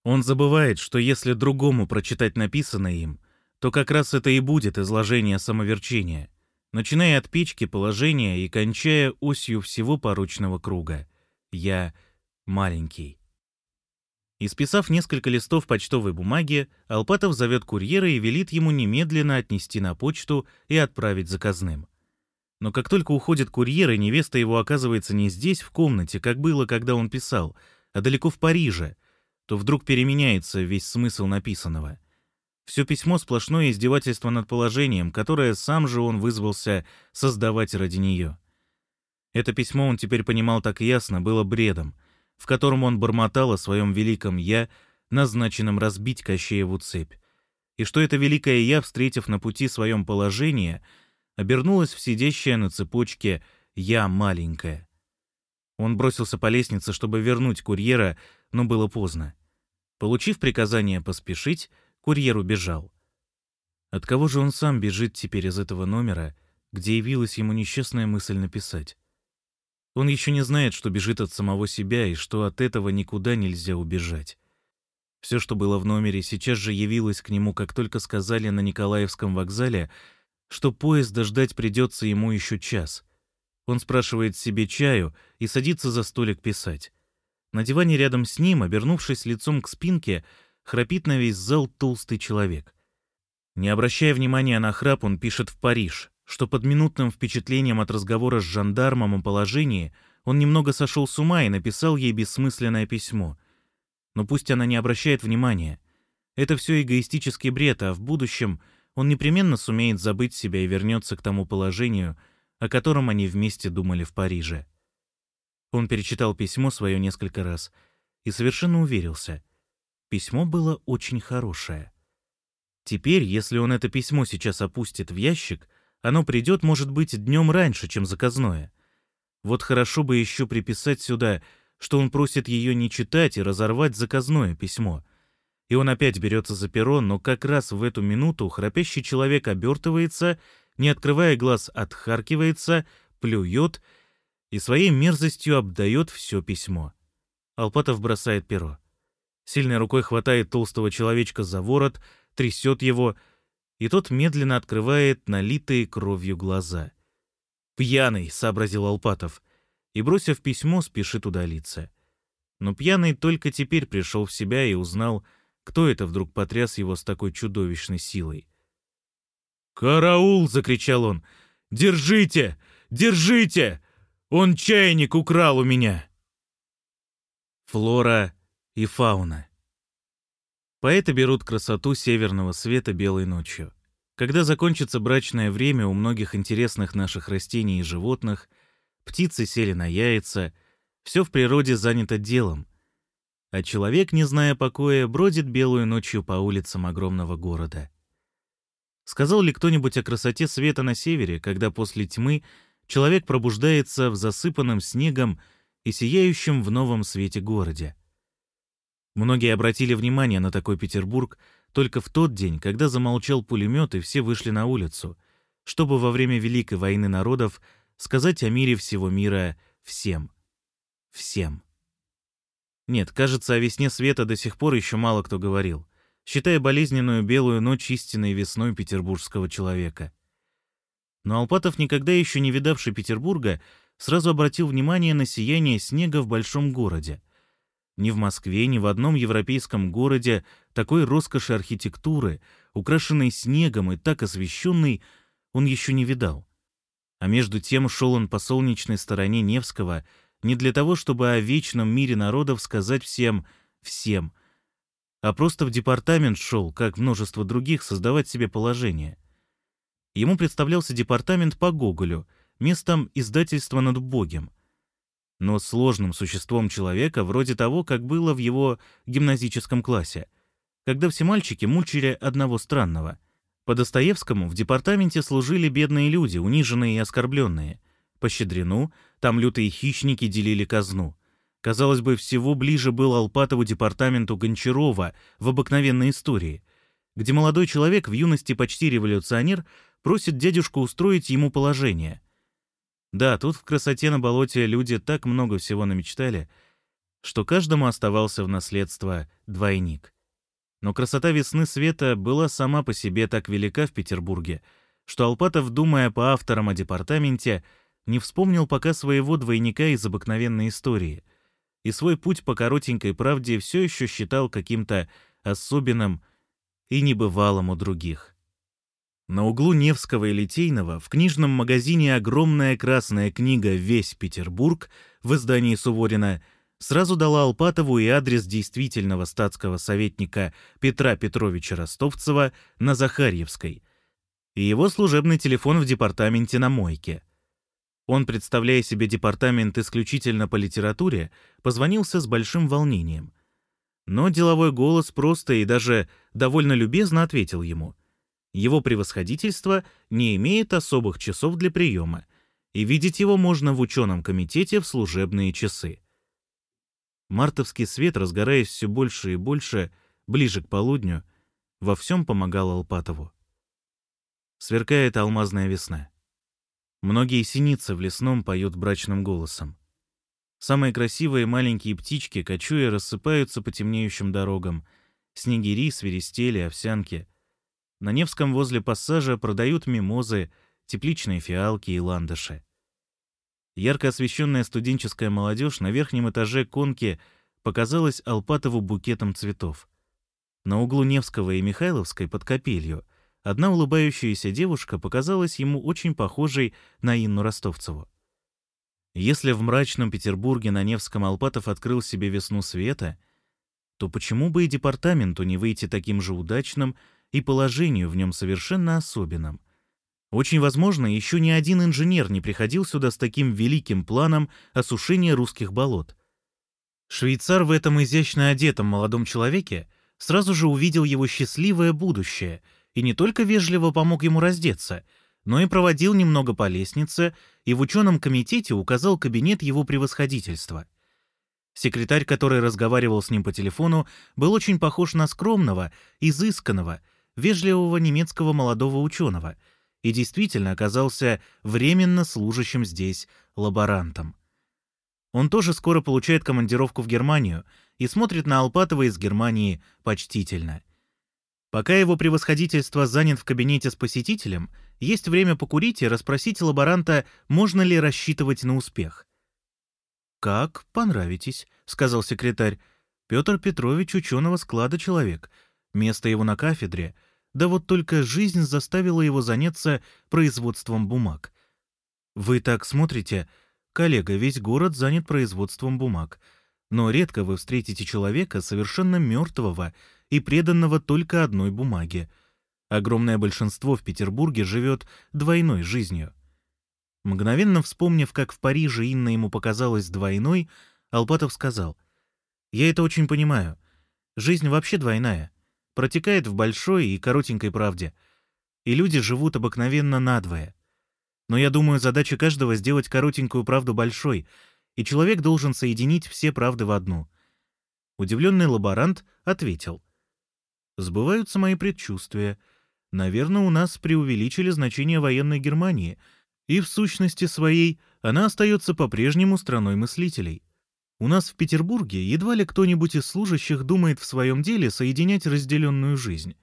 Он забывает, что если другому прочитать написанное им, то как раз это и будет изложение самоверчения, начиная от печки положения и кончая осью всего порочного круга. «Я маленький». Исписав несколько листов почтовой бумаги, Алпатов зовет курьера и велит ему немедленно отнести на почту и отправить заказным. Но как только уходит курьер, и невеста его оказывается не здесь, в комнате, как было, когда он писал, а далеко в Париже, то вдруг переменяется весь смысл написанного. Все письмо — сплошное издевательство над положением, которое сам же он вызвался создавать ради нее. Это письмо он теперь понимал так ясно, было бредом, в котором он бормотал о своем великом «я», назначенном разбить Кощееву цепь, и что это великое «я», встретив на пути своем положение — обернулась в сидящее на цепочке «Я маленькая». Он бросился по лестнице, чтобы вернуть курьера, но было поздно. Получив приказание поспешить, курьер убежал. От кого же он сам бежит теперь из этого номера, где явилась ему несчастная мысль написать? Он еще не знает, что бежит от самого себя и что от этого никуда нельзя убежать. Все, что было в номере, сейчас же явилось к нему, как только сказали на Николаевском вокзале — что поезда ждать придется ему еще час. Он спрашивает себе чаю и садится за столик писать. На диване рядом с ним, обернувшись лицом к спинке, храпит на весь зал толстый человек. Не обращая внимания на храп, он пишет в Париж, что под минутным впечатлением от разговора с жандармом о положении он немного сошел с ума и написал ей бессмысленное письмо. Но пусть она не обращает внимания. Это все эгоистический бред, а в будущем — он непременно сумеет забыть себя и вернется к тому положению, о котором они вместе думали в Париже. Он перечитал письмо свое несколько раз и совершенно уверился. Письмо было очень хорошее. Теперь, если он это письмо сейчас опустит в ящик, оно придет, может быть, днем раньше, чем заказное. Вот хорошо бы еще приписать сюда, что он просит ее не читать и разорвать заказное письмо — и он опять берется за перо, но как раз в эту минуту храпящий человек обертывается, не открывая глаз, отхаркивается, плюет, и своей мерзостью обдает все письмо. Алпатов бросает перо. Сильной рукой хватает толстого человечка за ворот, трясет его, и тот медленно открывает налитые кровью глаза. «Пьяный», — сообразил Алпатов, и, бросив письмо, спешит удалиться. Но пьяный только теперь пришел в себя и узнал, кто это вдруг потряс его с такой чудовищной силой. «Караул!» — закричал он. «Держите! Держите! Он чайник украл у меня!» Флора и фауна. Поэты берут красоту северного света белой ночью. Когда закончится брачное время у многих интересных наших растений и животных, птицы сели на яйца, все в природе занято делом. А человек, не зная покоя, бродит белую ночью по улицам огромного города. Сказал ли кто-нибудь о красоте света на севере, когда после тьмы человек пробуждается в засыпанном снегом и сияющем в новом свете городе? Многие обратили внимание на такой Петербург только в тот день, когда замолчал пулемет и все вышли на улицу, чтобы во время Великой войны народов сказать о мире всего мира всем. Всем. Нет, кажется, о весне света до сих пор еще мало кто говорил считая болезненную белую ночь истинной весной петербургского человека. Но Алпатов, никогда еще не видавший Петербурга, сразу обратил внимание на сияние снега в большом городе. Ни в Москве, ни в одном европейском городе такой роскоши архитектуры, украшенной снегом и так освещенной, он еще не видал. А между тем шел он по солнечной стороне Невского не для того, чтобы о вечном мире народов сказать всем «всем», а просто в департамент шел, как множество других, создавать себе положение. Ему представлялся департамент по Гоголю, местом издательства над Богом, но сложным существом человека, вроде того, как было в его гимназическом классе, когда все мальчики мучили одного странного. По Достоевскому в департаменте служили бедные люди, униженные и оскорбленные. По Щедрину там лютые хищники делили казну — Казалось бы, всего ближе был Алпатову департаменту Гончарова в обыкновенной истории, где молодой человек в юности почти революционер просит дядюшку устроить ему положение. Да, тут в красоте на болоте люди так много всего намечтали, что каждому оставался в наследство двойник. Но красота весны света была сама по себе так велика в Петербурге, что Алпатов, думая по авторам о департаменте, не вспомнил пока своего двойника из обыкновенной истории — и свой путь по коротенькой правде все еще считал каким-то особенным и небывалым у других. На углу Невского и Литейного в книжном магазине огромная красная книга «Весь Петербург» в издании Суворина сразу дала Алпатову и адрес действительного статского советника Петра Петровича Ростовцева на Захарьевской и его служебный телефон в департаменте на Мойке — он, представляя себе департамент исключительно по литературе, позвонился с большим волнением. Но деловой голос просто и даже довольно любезно ответил ему. Его превосходительство не имеет особых часов для приема, и видеть его можно в ученом комитете в служебные часы. Мартовский свет, разгораясь все больше и больше, ближе к полудню, во всем помогал Алпатову. Сверкает алмазная весна. Многие синицы в лесном поют брачным голосом. Самые красивые маленькие птички, кочуя, рассыпаются по темнеющим дорогам. Снегири, свиристели, овсянки. На Невском возле пассажа продают мимозы, тепличные фиалки и ландыши. Ярко освещенная студенческая молодежь на верхнем этаже конки показалась Алпатову букетом цветов. На углу Невского и Михайловской под капелью Одна улыбающаяся девушка показалась ему очень похожей на Инну Ростовцеву. Если в мрачном Петербурге на Невском Алпатов открыл себе весну света, то почему бы и департаменту не выйти таким же удачным и положению в нем совершенно особенным? Очень возможно, еще ни один инженер не приходил сюда с таким великим планом осушения русских болот. Швейцар в этом изящно одетом молодом человеке сразу же увидел его счастливое будущее — и не только вежливо помог ему раздеться, но и проводил немного по лестнице и в ученом комитете указал кабинет его превосходительства. Секретарь, который разговаривал с ним по телефону, был очень похож на скромного, изысканного, вежливого немецкого молодого ученого и действительно оказался временно служащим здесь лаборантом. Он тоже скоро получает командировку в Германию и смотрит на Алпатова из Германии почтительно. Пока его превосходительство занят в кабинете с посетителем, есть время покурить и расспросить лаборанта, можно ли рассчитывать на успех. «Как понравитесь», — сказал секретарь. «Петр Петрович ученого склада человек. Место его на кафедре. Да вот только жизнь заставила его заняться производством бумаг. Вы так смотрите, коллега, весь город занят производством бумаг. Но редко вы встретите человека совершенно мертвого и преданного только одной бумаге. Огромное большинство в Петербурге живет двойной жизнью. Мгновенно вспомнив, как в Париже Инна ему показалась двойной, Алпатов сказал, «Я это очень понимаю. Жизнь вообще двойная. Протекает в большой и коротенькой правде. И люди живут обыкновенно надвое. Но я думаю, задача каждого — сделать коротенькую правду большой, и человек должен соединить все правды в одну». Удивленный лаборант ответил, «Сбываются мои предчувствия. Наверное, у нас преувеличили значение военной Германии — и в сущности своей она остается по-прежнему страной мыслителей. У нас в Петербурге едва ли кто-нибудь из служащих думает в своем деле соединять разделенную жизнь.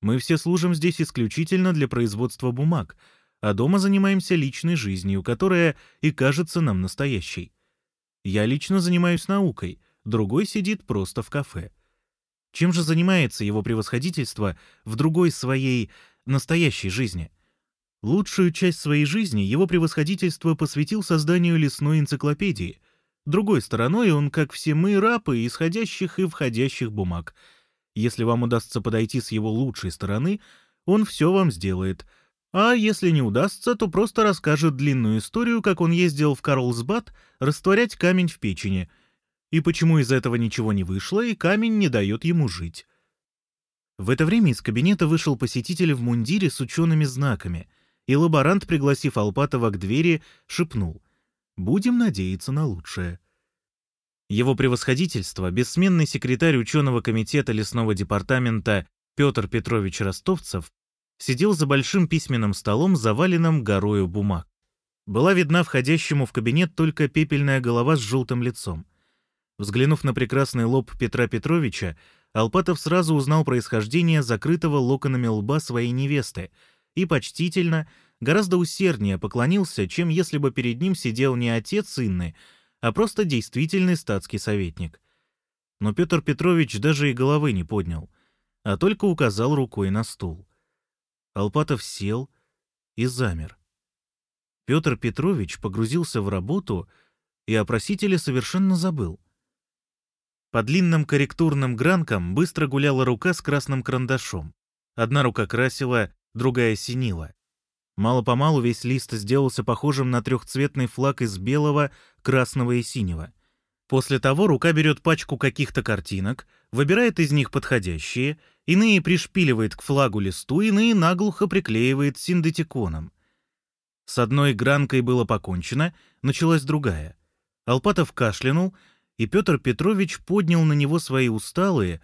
Мы все служим здесь исключительно для производства бумаг, а дома занимаемся личной жизнью, которая и кажется нам настоящей. Я лично занимаюсь наукой, другой сидит просто в кафе. Чем же занимается его превосходительство в другой своей настоящей жизни — Лучшую часть своей жизни его превосходительство посвятил созданию лесной энциклопедии. Другой стороной он, как все мы, рапы исходящих и входящих бумаг. Если вам удастся подойти с его лучшей стороны, он все вам сделает. А если не удастся, то просто расскажет длинную историю, как он ездил в Карлсбад растворять камень в печени, и почему из этого ничего не вышло, и камень не дает ему жить. В это время из кабинета вышел посетитель в мундире с учеными знаками — и лаборант, пригласив Алпатова к двери, шепнул «Будем надеяться на лучшее». Его превосходительство, бессменный секретарь ученого комитета лесного департамента Петр Петрович Ростовцев, сидел за большим письменным столом, заваленным горою бумаг. Была видна входящему в кабинет только пепельная голова с желтым лицом. Взглянув на прекрасный лоб Петра Петровича, Алпатов сразу узнал происхождение закрытого локонами лба своей невесты — и почтительно, гораздо усерднее поклонился, чем если бы перед ним сидел не отец Инны, а просто действительный статский советник. Но Петр Петрович даже и головы не поднял, а только указал рукой на стул. Алпатов сел и замер. Петр Петрович погрузился в работу и о просителе совершенно забыл. По длинным корректурным гранкам быстро гуляла рука с красным карандашом. Одна рука красила, другая синила. Мало-помалу весь лист сделался похожим на трехцветный флаг из белого, красного и синего. После того рука берет пачку каких-то картинок, выбирает из них подходящие, иные пришпиливает к флагу листу, иные наглухо приклеивает синдетиконом. С одной гранкой было покончено, началась другая. Алпатов кашлянул, и Петр Петрович поднял на него свои усталые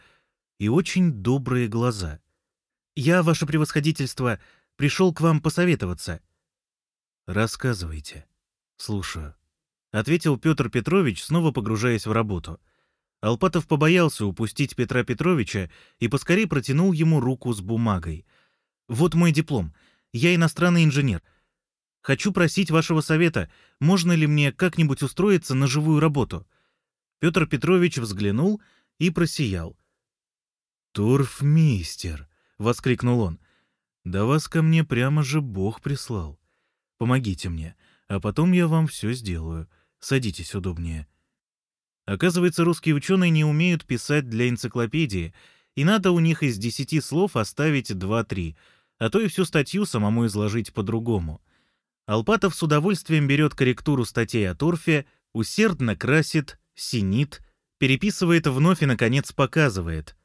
и очень добрые глаза — «Я, ваше превосходительство, пришел к вам посоветоваться». «Рассказывайте. Слушаю», — ответил Петр Петрович, снова погружаясь в работу. Алпатов побоялся упустить Петра Петровича и поскорее протянул ему руку с бумагой. «Вот мой диплом. Я иностранный инженер. Хочу просить вашего совета, можно ли мне как-нибудь устроиться на живую работу?» Петр Петрович взглянул и просиял. «Турфмейстер», — воскликнул он. «Да вас ко мне прямо же Бог прислал. Помогите мне, а потом я вам все сделаю. Садитесь удобнее». Оказывается, русские ученые не умеют писать для энциклопедии, и надо у них из десяти слов оставить два-три, а то и всю статью самому изложить по-другому. Алпатов с удовольствием берет корректуру статей о торфе, усердно красит, синит, переписывает вновь и, наконец, показывает.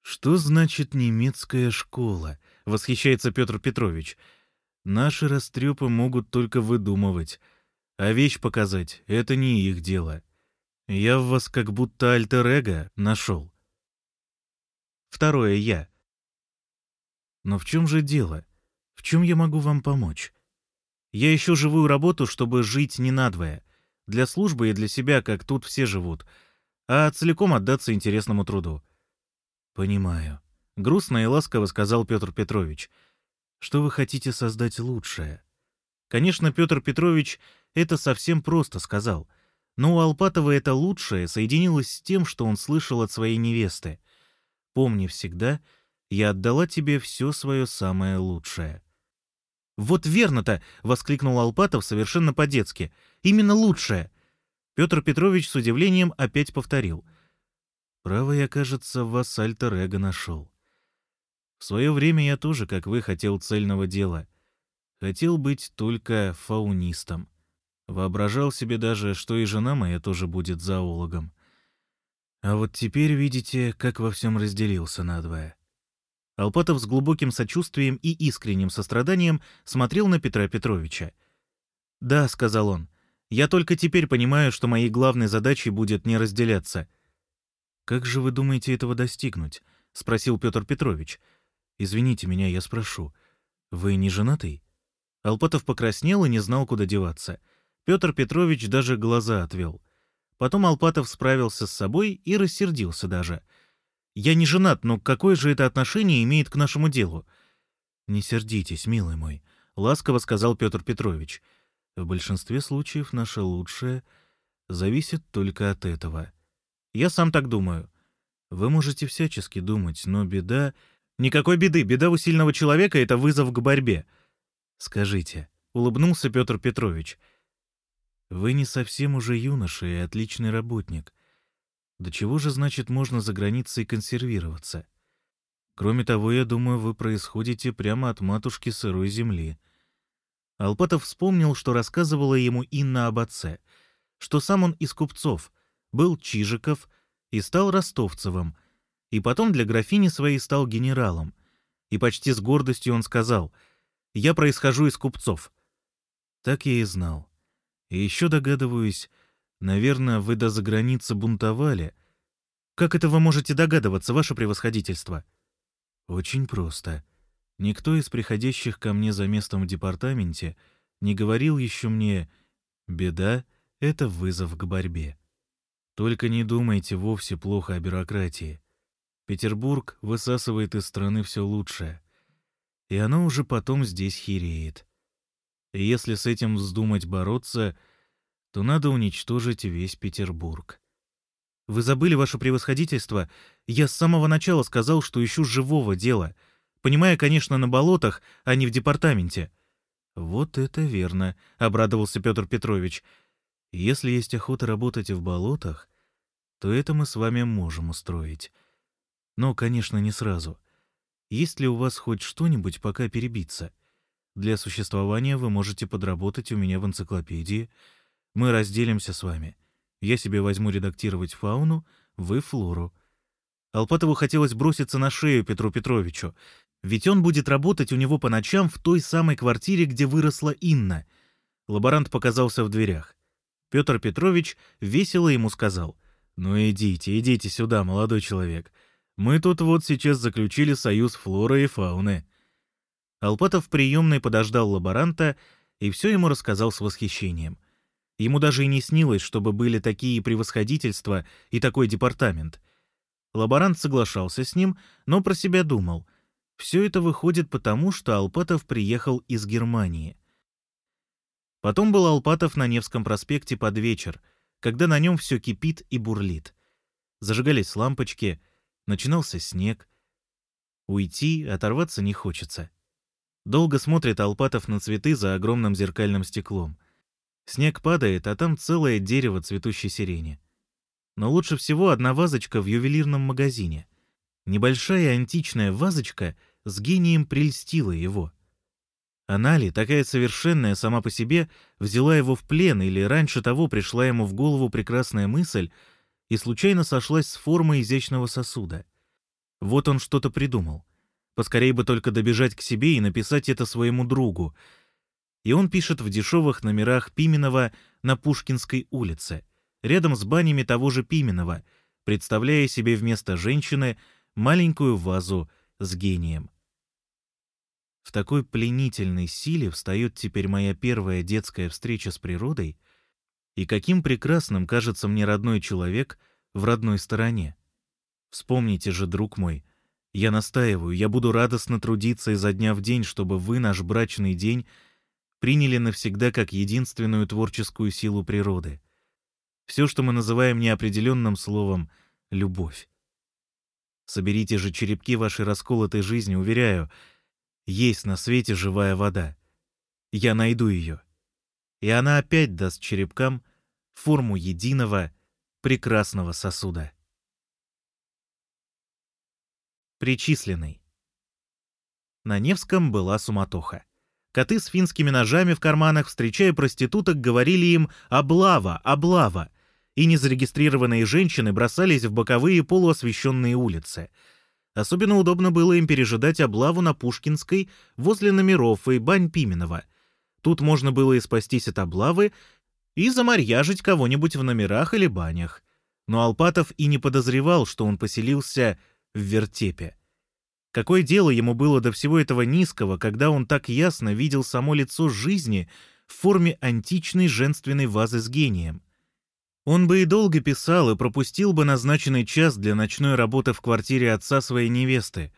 «Что значит немецкая школа?» — восхищается Петр Петрович. «Наши растрепы могут только выдумывать, а вещь показать — это не их дело. Я в вас как будто альтер-эго нашел». Второе «я». Но в чем же дело? В чем я могу вам помочь? Я ищу живую работу, чтобы жить не надвое. Для службы и для себя, как тут все живут. А целиком отдаться интересному труду. Понимаю. Грустно и ласково сказал Петр Петрович. Что вы хотите создать лучшее? Конечно, Петр Петрович это совсем просто сказал. Но у Алпатова это лучшее соединилось с тем, что он слышал от своей невесты. «Помни всегда, я отдала тебе все свое самое лучшее». «Вот верно-то!» — воскликнул Алпатов совершенно по-детски. «Именно лучшее!» Петр Петрович с удивлением опять повторил. «Право, я, кажется, вас альтер-эго нашел. В свое время я тоже, как вы, хотел цельного дела. Хотел быть только фаунистом. Воображал себе даже, что и жена моя тоже будет зоологом. А вот теперь видите, как во всем разделился надвое. Алпатов с глубоким сочувствием и искренним состраданием смотрел на Петра Петровича. «Да», — сказал он, — «я только теперь понимаю, что моей главной задачей будет не разделяться». «Как же вы думаете этого достигнуть?» — спросил Петр Петрович. «Извините меня, я спрошу. Вы не женатый?» Алпатов покраснел и не знал, куда деваться. Петр Петрович даже глаза отвел. Потом Алпатов справился с собой и рассердился даже — я не женат, но какое же это отношение имеет к нашему делу? Не сердитесь, милый мой, ласково сказал Петр Петрович. В большинстве случаев наше лучшее зависит только от этого. Я сам так думаю. Вы можете всячески думать, но беда... Никакой беды, беда у сильного человека — это вызов к борьбе. Скажите, — улыбнулся Петр Петрович, — вы не совсем уже юноша и отличный работник. До чего же, значит, можно за границей консервироваться? Кроме того, я думаю, вы происходите прямо от матушки сырой земли. Алпатов вспомнил, что рассказывала ему Инна об отце, что сам он из купцов, был Чижиков и стал ростовцевым, и потом для графини своей стал генералом. И почти с гордостью он сказал, «Я происхожу из купцов». Так я и знал. И еще догадываюсь, Наверное, вы до заграницы бунтовали. Как это вы можете догадываться, ваше превосходительство? Очень просто. Никто из приходящих ко мне за местом в департаменте не говорил еще мне «беда — это вызов к борьбе». Только не думайте вовсе плохо о бюрократии. Петербург высасывает из страны все лучшее. И оно уже потом здесь хереет. И если с этим вздумать бороться — то надо уничтожить весь Петербург. Вы забыли, ваше превосходительство, я с самого начала сказал, что ищу живого дела, понимая, конечно, на болотах, а не в департаменте. Вот это верно, обрадовался Петр Петрович. Если есть охота работать в болотах, то это мы с вами можем устроить. Но, конечно, не сразу. Есть ли у вас хоть что-нибудь пока перебиться? Для существования вы можете подработать у меня в энциклопедии — мы разделимся с вами. Я себе возьму редактировать фауну, вы — флору. Алпатову хотелось броситься на шею Петру Петровичу, ведь он будет работать у него по ночам в той самой квартире, где выросла Инна. Лаборант показался в дверях. Петр Петрович весело ему сказал, «Ну идите, идите сюда, молодой человек. Мы тут вот сейчас заключили союз флоры и фауны». Алпатов в приемной подождал лаборанта и все ему рассказал с восхищением. Ему даже и не снилось, чтобы были такие превосходительства и такой департамент. Лаборант соглашался с ним, но про себя думал. Все это выходит потому, что Алпатов приехал из Германии. Потом был Алпатов на Невском проспекте под вечер, когда на нем все кипит и бурлит. Зажигались лампочки, начинался снег. Уйти, оторваться не хочется. Долго смотрит Алпатов на цветы за огромным зеркальным стеклом — Снег падает, а там целое дерево цветущей сирени. Но лучше всего одна вазочка в ювелирном магазине. Небольшая античная вазочка с гением прельстила его. Она ли, такая совершенная сама по себе, взяла его в плен или раньше того пришла ему в голову прекрасная мысль и случайно сошлась с формой изящного сосуда. Вот он что-то придумал. Поскорей бы только добежать к себе и написать это своему другу — и он пишет в дешевых номерах Пименова на Пушкинской улице, рядом с банями того же Пименова, представляя себе вместо женщины маленькую вазу с гением. В такой пленительной силе встает теперь моя первая детская встреча с природой, И каким прекрасным кажется мне родной человек в родной стороне. Вспомните же, друг мой, я настаиваю, я буду радостно трудиться изо дня в день, чтобы вы наш брачный день приняли навсегда как единственную творческую силу природы. Все, что мы называем неопределенным словом «любовь». Соберите же черепки вашей расколотой жизни, уверяю, есть на свете живая вода. Я найду ее. И она опять даст черепкам форму единого, прекрасного сосуда. Причисленный. На Невском была суматоха. Коты с финскими ножами в карманах, встречая проституток, говорили им «облава, облава», и незарегистрированные женщины бросались в боковые полуосвещенные улицы. Особенно удобно было им пережидать облаву на Пушкинской возле номеров и бань Пименова. Тут можно было и спастись от облавы, и замарьяжить кого-нибудь в номерах или банях. Но Алпатов и не подозревал, что он поселился в вертепе. Какое дело ему было до всего этого низкого, когда он так ясно видел само лицо жизни в форме античной женственной вазы с гением? Он бы и долго писал и пропустил бы назначенный час для ночной работы в квартире отца своей невесты.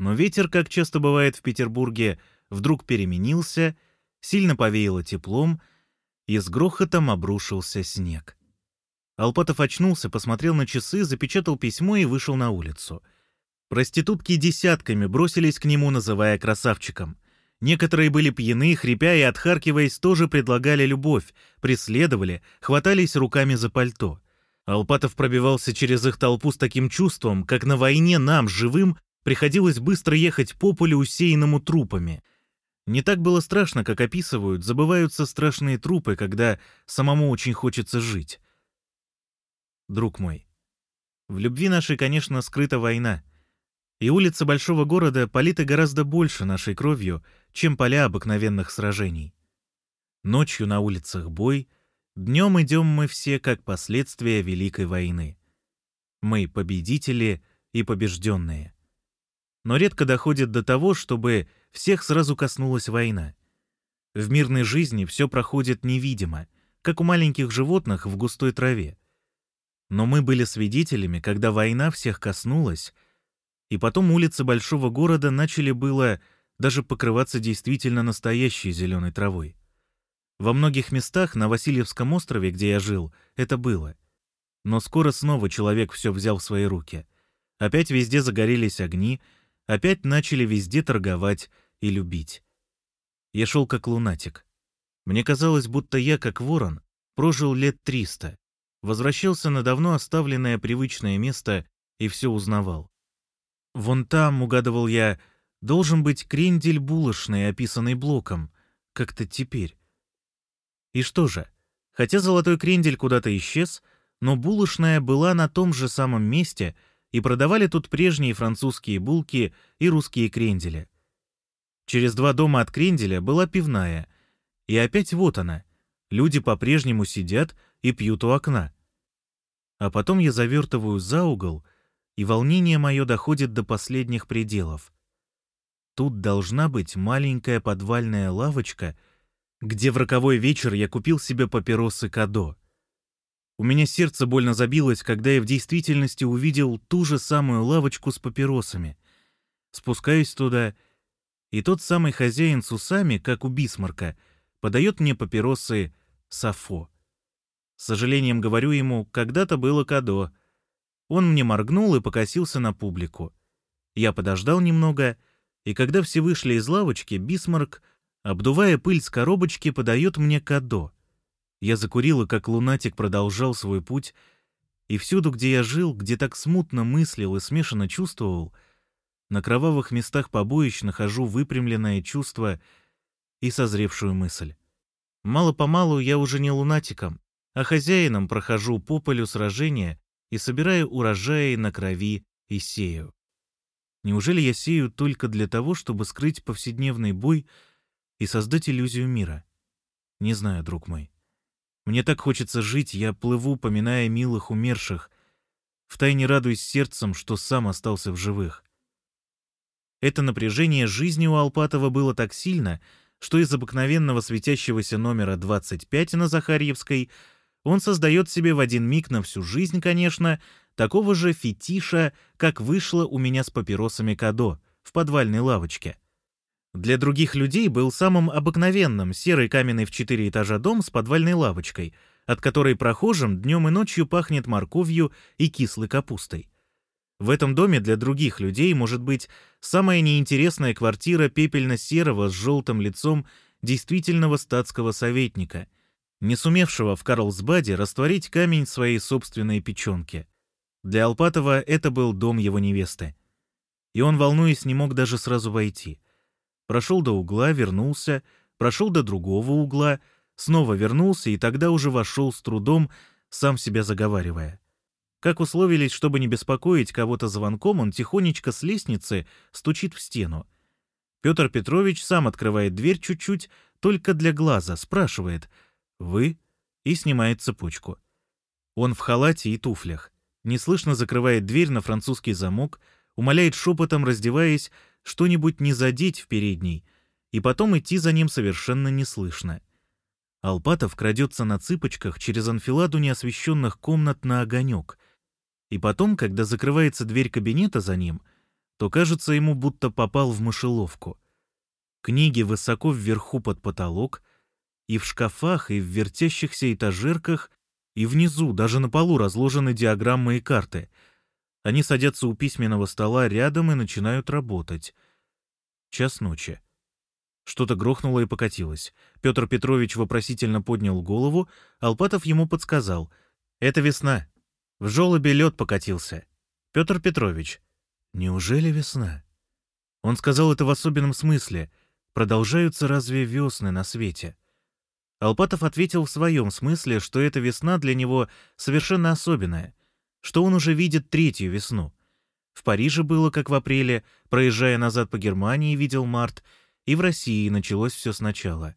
Но ветер, как часто бывает в Петербурге, вдруг переменился, сильно повеяло теплом, и с грохотом обрушился снег. Алпатов очнулся, посмотрел на часы, запечатал письмо и вышел на улицу. Проститутки десятками бросились к нему, называя красавчиком. Некоторые были пьяны, хрипя и отхаркиваясь, тоже предлагали любовь, преследовали, хватались руками за пальто. Алпатов пробивался через их толпу с таким чувством, как на войне нам, живым, приходилось быстро ехать по полю, усеянному трупами. Не так было страшно, как описывают, забываются страшные трупы, когда самому очень хочется жить друг мой. В любви нашей, конечно, скрыта война. И улицы большого города политы гораздо больше нашей кровью, чем поля обыкновенных сражений. Ночью на улицах бой, днем идем мы все как последствия Великой войны. Мы победители и побежденные. Но редко доходит до того, чтобы всех сразу коснулась война. В мирной жизни все проходит невидимо, как у маленьких животных в густой траве. Но мы были свидетелями, когда война всех коснулась, и потом улицы большого города начали было даже покрываться действительно настоящей зеленой травой. Во многих местах на Васильевском острове, где я жил, это было. Но скоро снова человек все взял в свои руки. Опять везде загорелись огни, опять начали везде торговать и любить. Я шел как лунатик. Мне казалось, будто я, как ворон, прожил лет триста, возвращался на давно оставленное привычное место и все узнавал. Вон там, угадывал я, должен быть крендель булочный, описанный блоком, как-то теперь. И что же, хотя золотой крендель куда-то исчез, но булочная была на том же самом месте, и продавали тут прежние французские булки и русские крендели. Через два дома от кренделя была пивная, и опять вот она. Люди по-прежнему сидят и пьют у окна. А потом я завертываю за угол, и волнение мое доходит до последних пределов. Тут должна быть маленькая подвальная лавочка, где в роковой вечер я купил себе папиросы Кадо. У меня сердце больно забилось, когда я в действительности увидел ту же самую лавочку с папиросами. Спускаюсь туда, тот самый хозяин с усами, как у Бисмарка, подает мне папиросы Сафо. С сожалением говорю ему, когда-то было Кадо. Он мне моргнул и покосился на публику. Я подождал немного, и когда все вышли из лавочки, Бисмарк, обдувая пыль с коробочки, подает мне Кадо. Я закурил и как лунатик продолжал свой путь, и всюду, где я жил, где так смутно мыслил и смешанно чувствовал, на кровавых местах побоищ нахожу выпрямленное чувство и созревшую мысль. Мало-помалу я уже не лунатиком, а хозяином прохожу по полю сражения и собираю урожаи на крови и сею. Неужели я сею только для того, чтобы скрыть повседневный бой и создать иллюзию мира? Не знаю, друг мой. Мне так хочется жить, я плыву, поминая милых умерших, втайне радуясь сердцем, что сам остался в живых. Это напряжение жизни у Алпатова было так сильно, что из обыкновенного светящегося номера 25 на Захарьевской он создает себе в один миг на всю жизнь, конечно, такого же фетиша, как вышло у меня с папиросами Кадо в подвальной лавочке. Для других людей был самым обыкновенным серый каменный в четыре этажа дом с подвальной лавочкой, от которой прохожим днем и ночью пахнет морковью и кислой капустой. В этом доме для других людей может быть самая неинтересная квартира пепельно-серого с желтым лицом действительного статского советника, не сумевшего в Карлсбаде растворить камень своей собственной печенки. Для Алпатова это был дом его невесты. И он, волнуясь, не мог даже сразу войти. Прошел до угла, вернулся, прошел до другого угла, снова вернулся и тогда уже вошел с трудом, сам себя заговаривая. Как условились, чтобы не беспокоить кого-то звонком, он тихонечко с лестницы стучит в стену. Петр Петрович сам открывает дверь чуть-чуть, только для глаза, спрашивает «Вы?» и снимает цепочку. Он в халате и туфлях. Неслышно закрывает дверь на французский замок, умоляет шепотом, раздеваясь, что-нибудь не задеть в передней, и потом идти за ним совершенно неслышно. Алпатов крадется на цыпочках через анфиладу неосвещенных комнат на огонек, и потом, когда закрывается дверь кабинета за ним, то кажется ему, будто попал в мышеловку. Книги высоко вверху под потолок, и в шкафах, и в вертящихся этажерках, и внизу, даже на полу разложены диаграммы и карты. Они садятся у письменного стола рядом и начинают работать. Час ночи. Что-то грохнуло и покатилось. Петр Петрович вопросительно поднял голову, Алпатов ему подсказал. «Это весна. В желобе лед покатился. Петр Петрович. Неужели весна? Он сказал это в особенном смысле. Продолжаются разве весны на свете? Алпатов ответил в своем смысле, что эта весна для него совершенно особенная, что он уже видит третью весну. В Париже было, как в апреле, проезжая назад по Германии, видел март, и в России началось все сначала.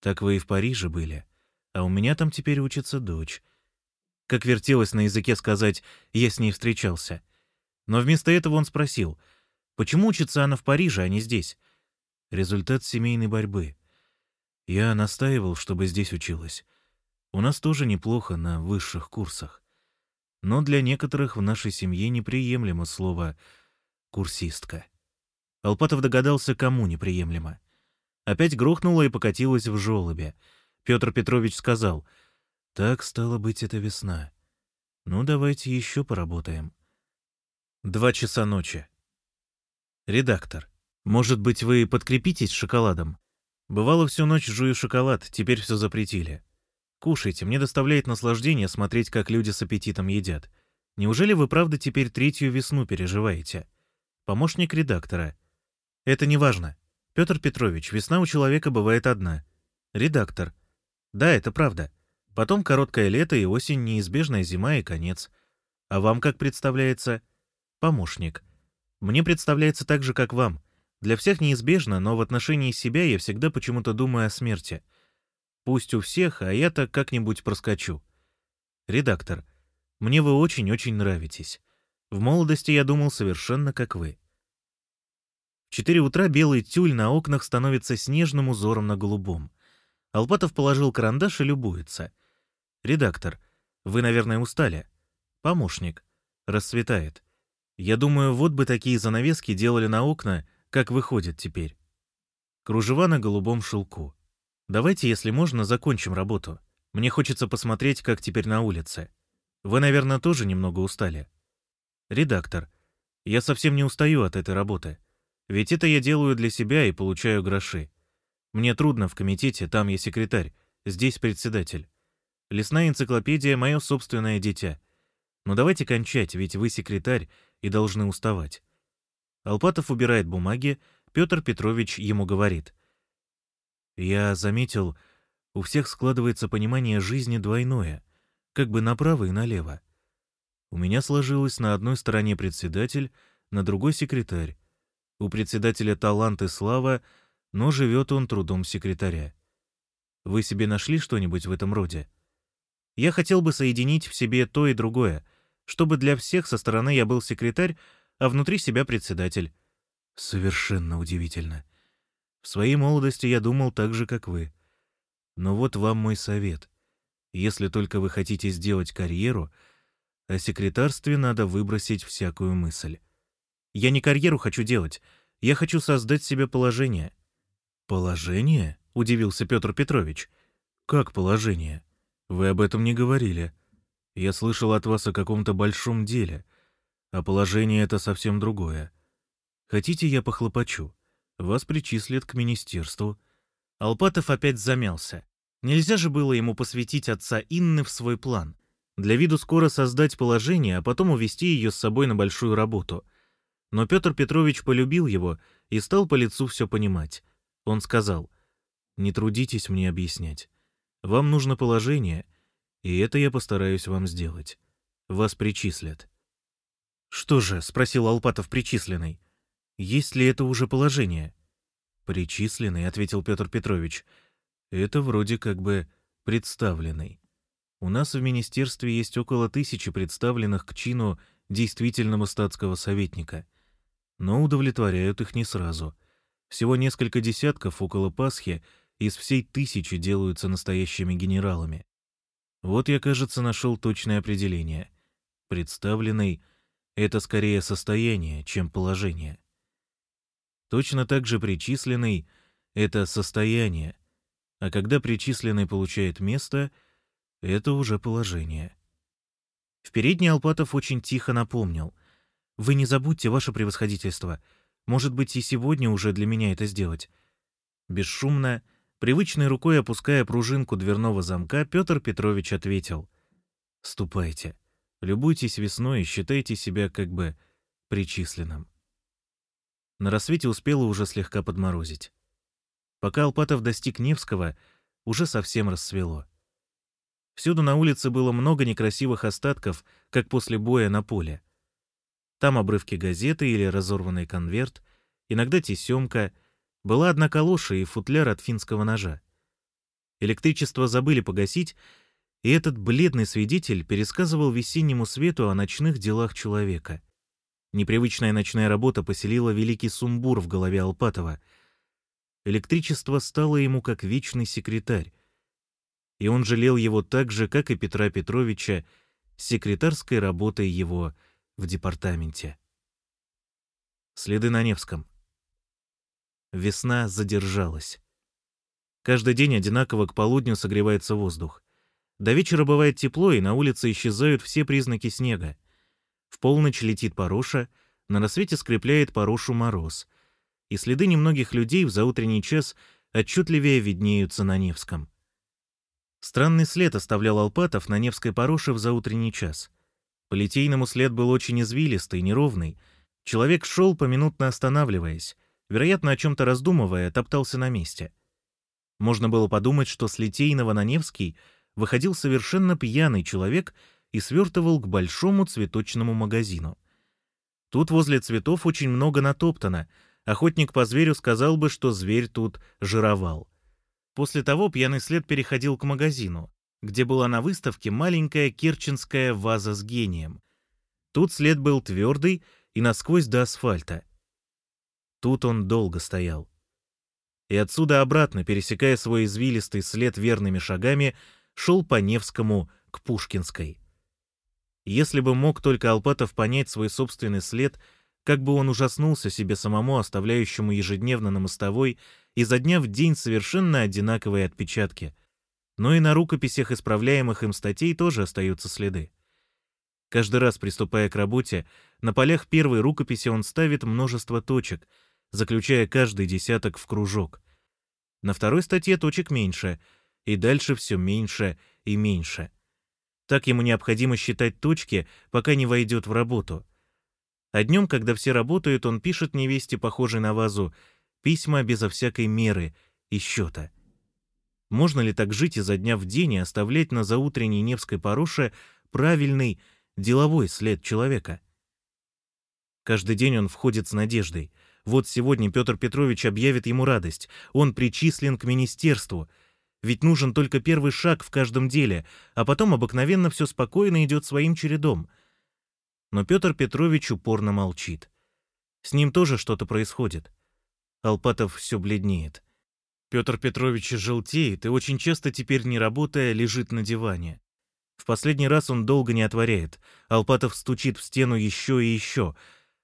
Так вы и в Париже были, а у меня там теперь учится дочь как вертелось на языке сказать «я с ней встречался». Но вместо этого он спросил, почему учится она в Париже, а не здесь? Результат семейной борьбы. Я настаивал, чтобы здесь училась. У нас тоже неплохо на высших курсах. Но для некоторых в нашей семье неприемлемо слово «курсистка». Алпатов догадался, кому неприемлемо. Опять грохнуло и покатилось в желобе. Петр Петрович сказал — так, стало быть, это весна. Ну, давайте еще поработаем. Два часа ночи. Редактор. Может быть, вы подкрепитесь шоколадом? Бывало, всю ночь жую шоколад, теперь все запретили. Кушайте, мне доставляет наслаждение смотреть, как люди с аппетитом едят. Неужели вы правда теперь третью весну переживаете? Помощник редактора. Это не важно. Петр Петрович, весна у человека бывает одна. Редактор. Да, это правда. Потом короткое лето и осень, неизбежная зима и конец. А вам как представляется? Помощник. Мне представляется так же, как вам. Для всех неизбежно, но в отношении себя я всегда почему-то думаю о смерти. Пусть у всех, а я-то как-нибудь проскочу. Редактор. Мне вы очень-очень нравитесь. В молодости я думал совершенно как вы. В четыре утра белый тюль на окнах становится снежным узором на голубом. Алпатов положил карандаш и любуется — Редактор. Вы, наверное, устали. Помощник. Расцветает. Я думаю, вот бы такие занавески делали на окна, как выходят теперь. Кружева на голубом шелку. Давайте, если можно, закончим работу. Мне хочется посмотреть, как теперь на улице. Вы, наверное, тоже немного устали. Редактор. Я совсем не устаю от этой работы. Ведь это я делаю для себя и получаю гроши. Мне трудно в комитете, там я секретарь, здесь председатель. Лесная энциклопедия — мое собственное дитя. Но давайте кончать, ведь вы секретарь и должны уставать. Алпатов убирает бумаги, Петр Петрович ему говорит. Я заметил, у всех складывается понимание жизни двойное, как бы направо и налево. У меня сложилось на одной стороне председатель, на другой секретарь. У председателя талант и слава, но живет он трудом секретаря. Вы себе нашли что-нибудь в этом роде? Я хотел бы соединить в себе то и другое, чтобы для всех со стороны я был секретарь, а внутри себя председатель. Совершенно удивительно. В своей молодости я думал так же, как вы. Но вот вам мой совет. Если только вы хотите сделать карьеру, о секретарстве надо выбросить всякую мысль. Я не карьеру хочу делать. Я хочу создать себе положение. Положение? Удивился Петр Петрович. Как положение? Вы об этом не говорили. Я слышал от вас о каком-то большом деле. А положение — это совсем другое. Хотите, я похлопочу? Вас причислят к министерству. Алпатов опять замялся. Нельзя же было ему посвятить отца Инны в свой план. Для виду скоро создать положение, а потом увести ее с собой на большую работу. Но Петр Петрович полюбил его и стал по лицу все понимать. Он сказал, «Не трудитесь мне объяснять. Вам нужно положение, и это я постараюсь вам сделать. Вас причислят». «Что же?» — спросил Алпатов причисленный. «Есть ли это уже положение?» «Причисленный», — ответил Петр Петрович. «Это вроде как бы представленный. У нас в министерстве есть около тысячи представленных к чину действительного статского советника. Но удовлетворяют их не сразу. Всего несколько десятков около Пасхи из всей тысячи делаются настоящими генералами. Вот я, кажется, нашел точное определение. Представленный — это скорее состояние, чем положение. Точно так же причисленный — это состояние, а когда причисленный получает место, это уже положение. В передний Алпатов очень тихо напомнил. «Вы не забудьте, ваше превосходительство. Может быть, и сегодня уже для меня это сделать». Бесшумно, привычной рукой опуская пружинку дверного замка, Петр Петрович ответил. «Ступайте. Любуйтесь весной и считайте себя как бы причисленным». На рассвете успело уже слегка подморозить. Пока Алпатов достиг Невского, уже совсем рассвело. Всюду на улице было много некрасивых остатков, как после боя на поле. Там обрывки газеты или разорванный конверт, иногда тесемка, была одна калоша и футляр от финского ножа. Электричество забыли погасить, и этот бледный свидетель пересказывал весеннему свету о ночных делах человека. Непривычная ночная работа поселила великий сумбур в голове Алпатова. Электричество стало ему как вечный секретарь, и он жалел его так же, как и Петра Петровича, секретарской работой его в департаменте. Следы на Невском. Весна задержалась. Каждый день одинаково к полудню согревается воздух. До вечера бывает тепло, и на улице исчезают все признаки снега. В полночь летит пороша, на рассвете скрепляет порошу мороз, и следы немногих людей в заутренний час отчетливее виднеются на Невском. Странный след оставлял Алпатов на Невской пороше в заутренний час. По литейному след был очень извилистый, неровный. Человек шел, поминутно останавливаясь, вероятно, о чем-то раздумывая, топтался на месте. Можно было подумать, что с Литейного на Невский выходил совершенно пьяный человек — и свертывал к большому цветочному магазину. Тут возле цветов очень много натоптано. Охотник по зверю сказал бы, что зверь тут жировал. После того пьяный след переходил к магазину, где была на выставке маленькая керченская ваза с гением. Тут след был твердый и насквозь до асфальта. Тут он долго стоял. И отсюда обратно, пересекая свой извилистый след верными шагами, шел по Невскому к Пушкинской. Если бы мог только Алпатов понять свой собственный след, как бы он ужаснулся себе самому, оставляющему ежедневно на мостовой изо дня в день совершенно одинаковые отпечатки. Но и на рукописях исправляемых им статей тоже остаются следы. Каждый раз, приступая к работе, на полях первой рукописи он ставит множество точек, заключая каждый десяток в кружок. На второй статье точек меньше, и дальше все меньше и меньше. Так ему необходимо считать точки, пока не войдет в работу. А днем, когда все работают, он пишет невесте, похожей на вазу, письма безо всякой меры и счета. Можно ли так жить изо дня в день и оставлять на заутренней Невской пороше правильный, деловой след человека? Каждый день он входит с надеждой. Вот сегодня Петр Петрович объявит ему радость. Он причислен к министерству — ведь нужен только первый шаг в каждом деле, а потом обыкновенно все спокойно идет своим чередом. Но Петр Петрович упорно молчит. С ним тоже что-то происходит. Алпатов все бледнеет. Петр Петрович желтеет и очень часто теперь, не работая, лежит на диване. В последний раз он долго не отворяет. Алпатов стучит в стену еще и еще.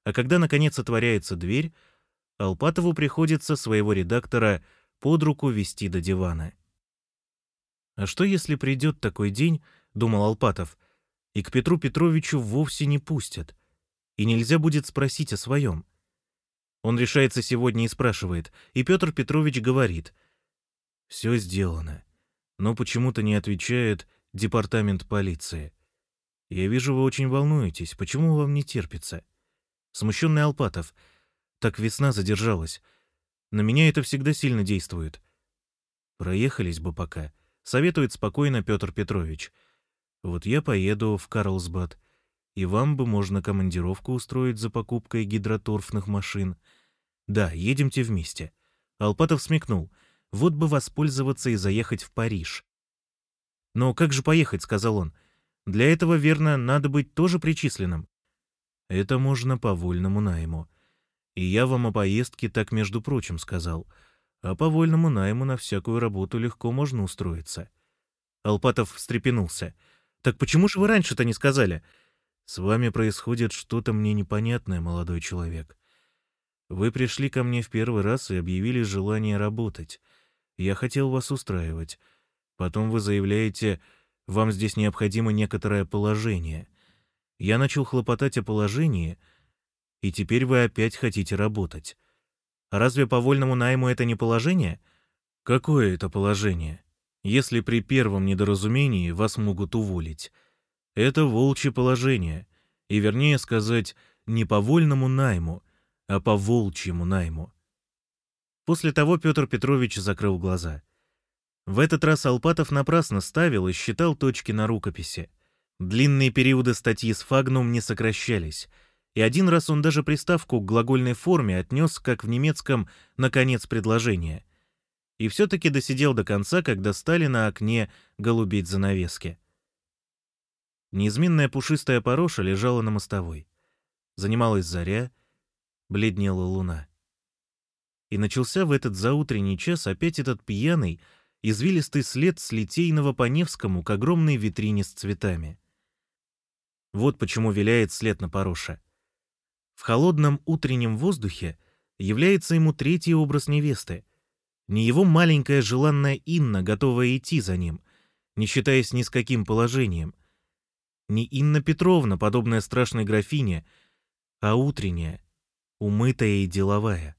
А когда, наконец, отворяется дверь, Алпатову приходится своего редактора под руку вести до дивана. «А что, если придет такой день, — думал Алпатов, — и к Петру Петровичу вовсе не пустят, и нельзя будет спросить о своем?» Он решается сегодня и спрашивает, и Петр Петрович говорит. «Все сделано». Но почему-то не отвечает департамент полиции. «Я вижу, вы очень волнуетесь. Почему вам не терпится?» Смущенный Алпатов. «Так весна задержалась. На меня это всегда сильно действует». «Проехались бы пока», — советует спокойно Петр Петрович. «Вот я поеду в Карлсбад, и вам бы можно командировку устроить за покупкой гидроторфных машин. Да, едемте вместе». Алпатов смекнул. «Вот бы воспользоваться и заехать в Париж. «Но как же поехать?» — сказал он. «Для этого, верно, надо быть тоже причисленным». «Это можно по вольному найму. И я вам о поездке так, между прочим, сказал. А по вольному найму на всякую работу легко можно устроиться». Алпатов встрепенулся. «Так почему же вы раньше-то не сказали?» «С вами происходит что-то мне непонятное, молодой человек. Вы пришли ко мне в первый раз и объявили желание работать. Я хотел вас устраивать». Потом вы заявляете, вам здесь необходимо некоторое положение. Я начал хлопотать о положении, и теперь вы опять хотите работать. разве по вольному найму это не положение? Какое это положение? Если при первом недоразумении вас могут уволить. Это волчье положение, и вернее сказать, не по вольному найму, а по волчьему найму. После того Петр Петрович закрыл глаза — в этот раз Алпатов напрасно ставил и считал точки на рукописи. Длинные периоды статьи с фагнум не сокращались, и один раз он даже приставку к глагольной форме отнес, как в немецком, на конец предложения. И все-таки досидел до конца, когда стали на окне голубить занавески. Неизменная пушистая пороша лежала на мостовой. Занималась заря, бледнела луна. И начался в этот заутренний час опять этот пьяный, извилистый след с Литейного по Невскому к огромной витрине с цветами. Вот почему виляет след на Пороше. В холодном утреннем воздухе является ему третий образ невесты. Не его маленькая желанная Инна, готовая идти за ним, не считаясь ни с каким положением. Не Инна Петровна, подобная страшной графине, а утренняя, умытая и деловая.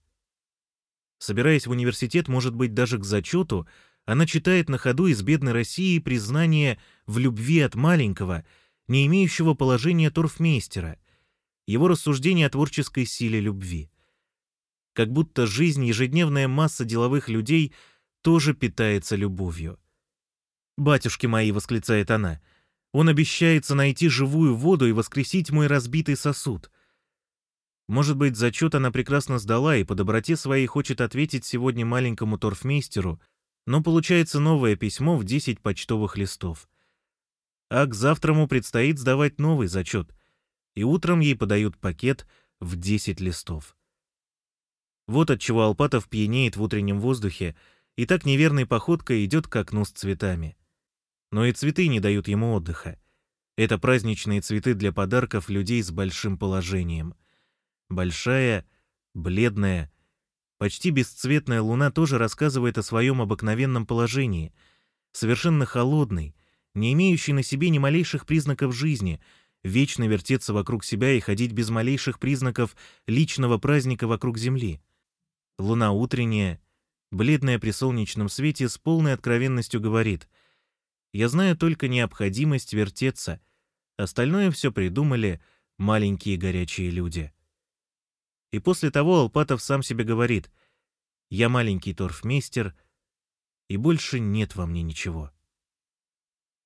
Собираясь в университет, может быть, даже к зачету, она читает на ходу из бедной России признание в любви от маленького, не имеющего положения торфмейстера, его рассуждение о творческой силе любви. Как будто жизнь, ежедневная масса деловых людей тоже питается любовью. «Батюшки мои!» — восклицает она. «Он обещается найти живую воду и воскресить мой разбитый сосуд». Может быть, зачет она прекрасно сдала и по доброте своей хочет ответить сегодня маленькому торфмейстеру — но получается новое письмо в 10 почтовых листов. А к завтраму предстоит сдавать новый зачет, и утром ей подают пакет в 10 листов. Вот от чего Алпатов пьянеет в утреннем воздухе и так неверной походкой идет к окну с цветами. Но и цветы не дают ему отдыха. Это праздничные цветы для подарков людей с большим положением. Большая, бледная, Почти бесцветная луна тоже рассказывает о своем обыкновенном положении. Совершенно холодный, не имеющий на себе ни малейших признаков жизни, вечно вертеться вокруг себя и ходить без малейших признаков личного праздника вокруг Земли. Луна утренняя, бледная при солнечном свете, с полной откровенностью говорит «Я знаю только необходимость вертеться, остальное все придумали маленькие горячие люди». И после того Алпатов сам себе говорит «Я маленький торфмейстер, и больше нет во мне ничего».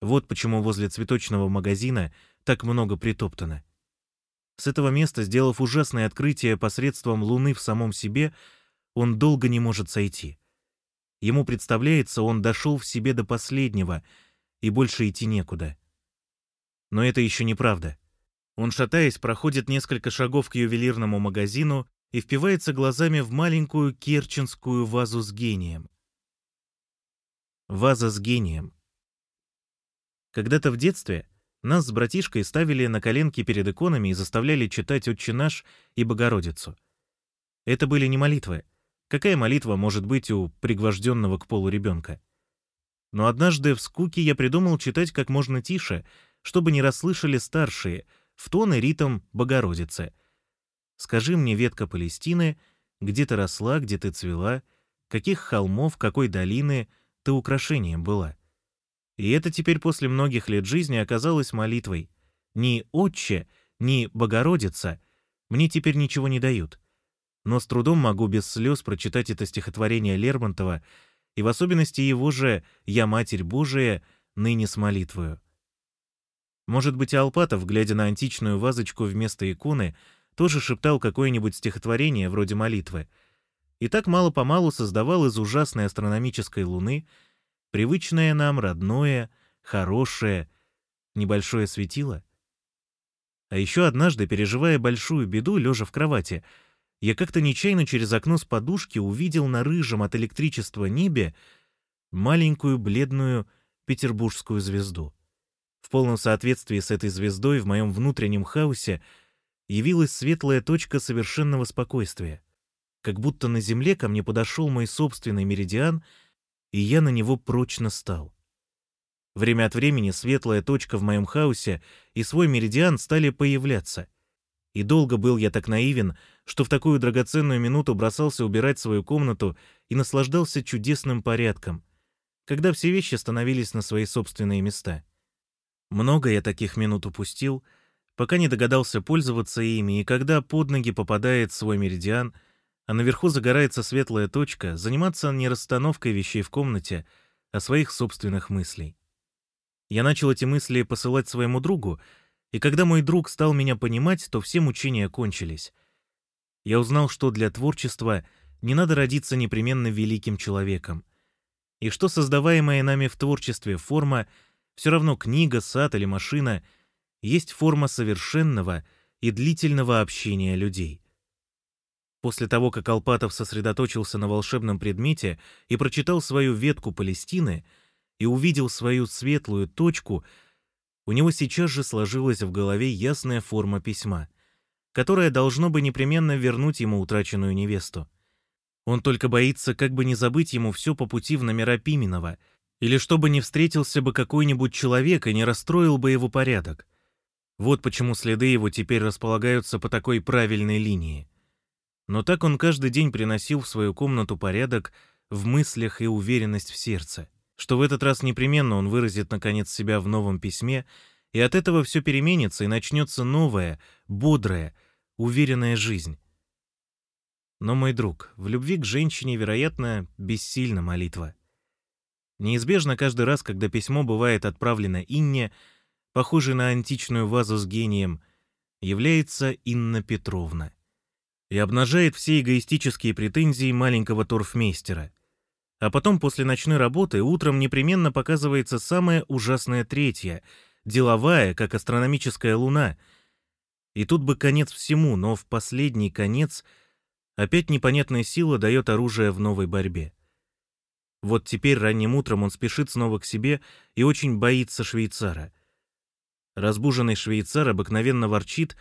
Вот почему возле цветочного магазина так много притоптано. С этого места, сделав ужасное открытие посредством Луны в самом себе, он долго не может сойти. Ему представляется, он дошел в себе до последнего, и больше идти некуда. Но это еще неправда. Он, шатаясь, проходит несколько шагов к ювелирному магазину и впивается глазами в маленькую керченскую вазу с гением. Ваза с гением. Когда-то в детстве нас с братишкой ставили на коленки перед иконами и заставляли читать «Отче наш» и «Богородицу». Это были не молитвы. Какая молитва может быть у пригвожденного к полу ребенка? Но однажды в скуке я придумал читать как можно тише, чтобы не расслышали старшие, в тон и ритм Богородицы. «Скажи мне, ветка Палестины, где ты росла, где ты цвела, каких холмов, какой долины ты украшением была?» И это теперь после многих лет жизни оказалось молитвой. Ни «Отче», ни «Богородица» мне теперь ничего не дают но с трудом могу без слез прочитать это стихотворение Лермонтова и в особенности его же «Я Матерь Божия, ныне с молитвою». Может быть, Алпатов, глядя на античную вазочку вместо иконы, тоже шептал какое-нибудь стихотворение вроде молитвы, и так мало-помалу создавал из ужасной астрономической луны привычное нам родное, хорошее, небольшое светило. А еще однажды, переживая большую беду, лежа в кровати — я как-то нечаянно через окно с подушки увидел на рыжем от электричества небе маленькую бледную петербургскую звезду. В полном соответствии с этой звездой в моем внутреннем хаосе явилась светлая точка совершенного спокойствия. Как будто на земле ко мне подошел мой собственный меридиан, и я на него прочно стал. Время от времени светлая точка в моем хаосе и свой меридиан стали появляться — и долго был я так наивен, что в такую драгоценную минуту бросался убирать свою комнату и наслаждался чудесным порядком, когда все вещи становились на свои собственные места. Много я таких минут упустил, пока не догадался пользоваться ими, и когда под ноги попадает свой меридиан, а наверху загорается светлая точка, заниматься не расстановкой вещей в комнате, а своих собственных мыслей. Я начал эти мысли посылать своему другу, и когда мой друг стал меня понимать, то все мучения кончились. Я узнал, что для творчества не надо родиться непременно великим человеком. И что создаваемая нами в творчестве форма, все равно книга, сад или машина, есть форма совершенного и длительного общения людей. После того, как Алпатов сосредоточился на волшебном предмете и прочитал свою ветку Палестины и увидел свою светлую точку — у него сейчас же сложилась в голове ясная форма письма, которая должно бы непременно вернуть ему утраченную невесту. Он только боится, как бы не забыть ему все по пути в номера Пименова, или чтобы не встретился бы какой-нибудь человек и не расстроил бы его порядок. Вот почему следы его теперь располагаются по такой правильной линии. Но так он каждый день приносил в свою комнату порядок в мыслях и уверенность в сердце что в этот раз непременно он выразит наконец себя в новом письме, и от этого все переменится и начнется новая, бодрая, уверенная жизнь. Но, мой друг, в любви к женщине, вероятно, бессильна молитва. Неизбежно каждый раз, когда письмо бывает отправлено Инне, похожей на античную вазу с гением, является Инна Петровна и обнажает все эгоистические претензии маленького торфмейстера — а потом после ночной работы утром непременно показывается самая ужасная третья, деловая, как астрономическая луна. И тут бы конец всему, но в последний конец опять непонятная сила дает оружие в новой борьбе. Вот теперь ранним утром он спешит снова к себе и очень боится швейцара. Разбуженный швейцар обыкновенно ворчит,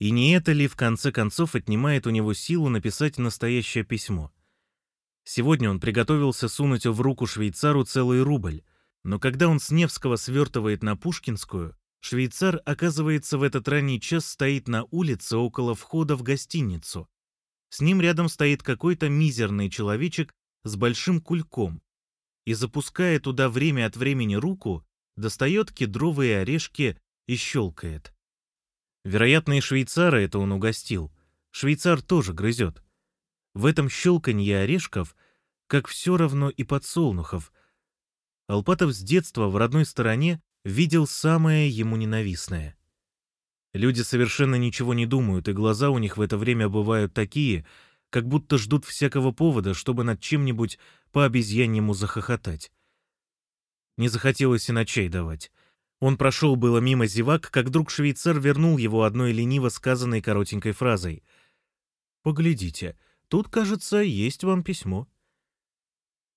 и не это ли в конце концов отнимает у него силу написать настоящее письмо? Сегодня он приготовился сунуть в руку швейцару целый рубль, но когда он с Невского свертывает на Пушкинскую, швейцар, оказывается, в этот ранний час стоит на улице около входа в гостиницу. С ним рядом стоит какой-то мизерный человечек с большим кульком и, запуская туда время от времени руку, достает кедровые орешки и щелкает. Вероятно, и швейцара это он угостил. Швейцар тоже грызет. В этом щелканье орешков, как все равно и подсолнухов, Алпатов с детства в родной стороне видел самое ему ненавистное. Люди совершенно ничего не думают, и глаза у них в это время бывают такие, как будто ждут всякого повода, чтобы над чем-нибудь по обезьяньему захохотать. Не захотелось и на чай давать. Он прошел было мимо зевак, как вдруг швейцар вернул его одной лениво сказанной коротенькой фразой. «Поглядите, Тут, кажется, есть вам письмо.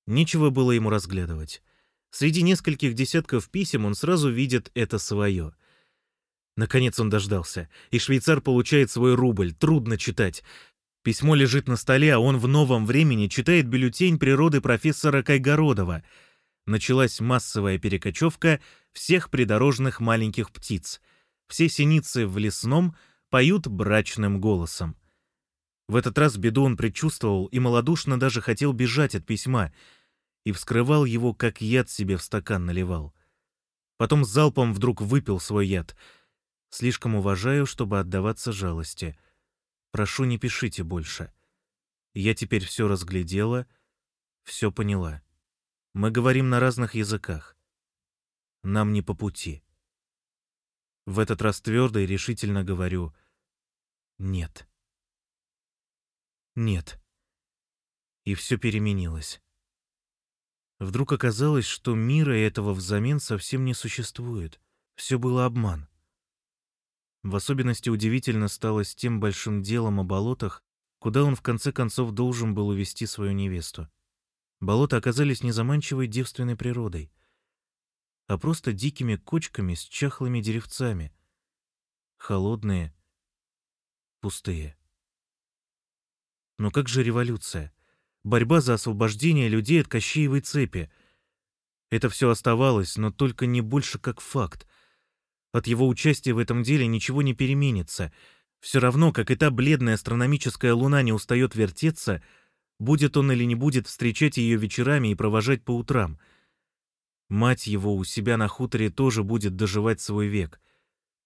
Нечего было ему разглядывать. Среди нескольких десятков писем он сразу видит это свое. Наконец он дождался, и швейцар получает свой рубль. Трудно читать. Письмо лежит на столе, а он в новом времени читает бюллетень природы профессора Кайгородова. Началась массовая перекочевка всех придорожных маленьких птиц. Все синицы в лесном поют брачным голосом. В этот раз беду он предчувствовал и малодушно даже хотел бежать от письма, и вскрывал его, как яд себе в стакан наливал. Потом залпом вдруг выпил свой яд. Слишком уважаю, чтобы отдаваться жалости. Прошу, не пишите больше. Я теперь все разглядела, все поняла. Мы говорим на разных языках. Нам не по пути. В этот раз твердо и решительно говорю «нет». Нет. И все переменилось. Вдруг оказалось, что мира этого взамен совсем не существует. Все было обман. В особенности удивительно стало с тем большим делом о болотах, куда он в конце концов должен был увести свою невесту. Болота оказались не заманчивой девственной природой, а просто дикими кочками с чахлыми деревцами. Холодные, пустые. Но как же революция? Борьба за освобождение людей от Кощеевой цепи. Это все оставалось, но только не больше как факт. От его участия в этом деле ничего не переменится. Все равно, как и та бледная астрономическая луна не устает вертеться, будет он или не будет встречать ее вечерами и провожать по утрам. Мать его у себя на хуторе тоже будет доживать свой век.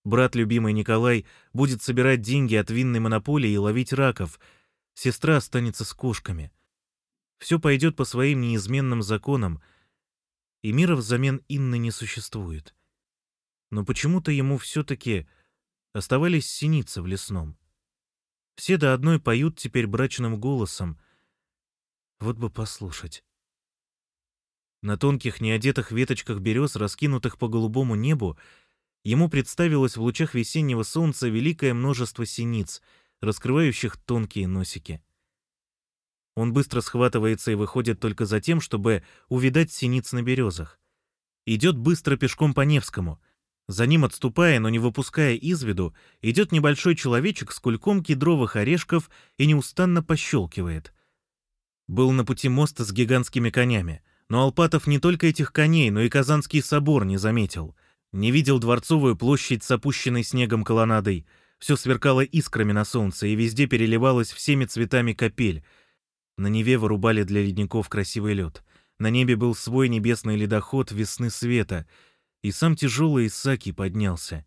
Брат любимый Николай будет собирать деньги от винной монополии и ловить раков — сестра останется с кошками. Все пойдет по своим неизменным законам, и мира взамен Инны не существует. Но почему-то ему все-таки оставались синицы в лесном. Все до одной поют теперь брачным голосом. Вот бы послушать. На тонких, неодетых веточках берез, раскинутых по голубому небу, ему представилось в лучах весеннего солнца великое множество синиц — раскрывающих тонкие носики. Он быстро схватывается и выходит только за тем, чтобы увидать синиц на березах. Идет быстро пешком по Невскому. За ним, отступая, но не выпуская из виду, идет небольшой человечек с кульком кедровых орешков и неустанно пощелкивает. Был на пути моста с гигантскими конями, но Алпатов не только этих коней, но и Казанский собор не заметил. Не видел Дворцовую площадь с опущенной снегом колоннадой, все сверкало искрами на солнце, и везде переливалась всеми цветами капель. На Неве вырубали для ледников красивый лед. На небе был свой небесный ледоход весны света, и сам тяжелый Исаки поднялся.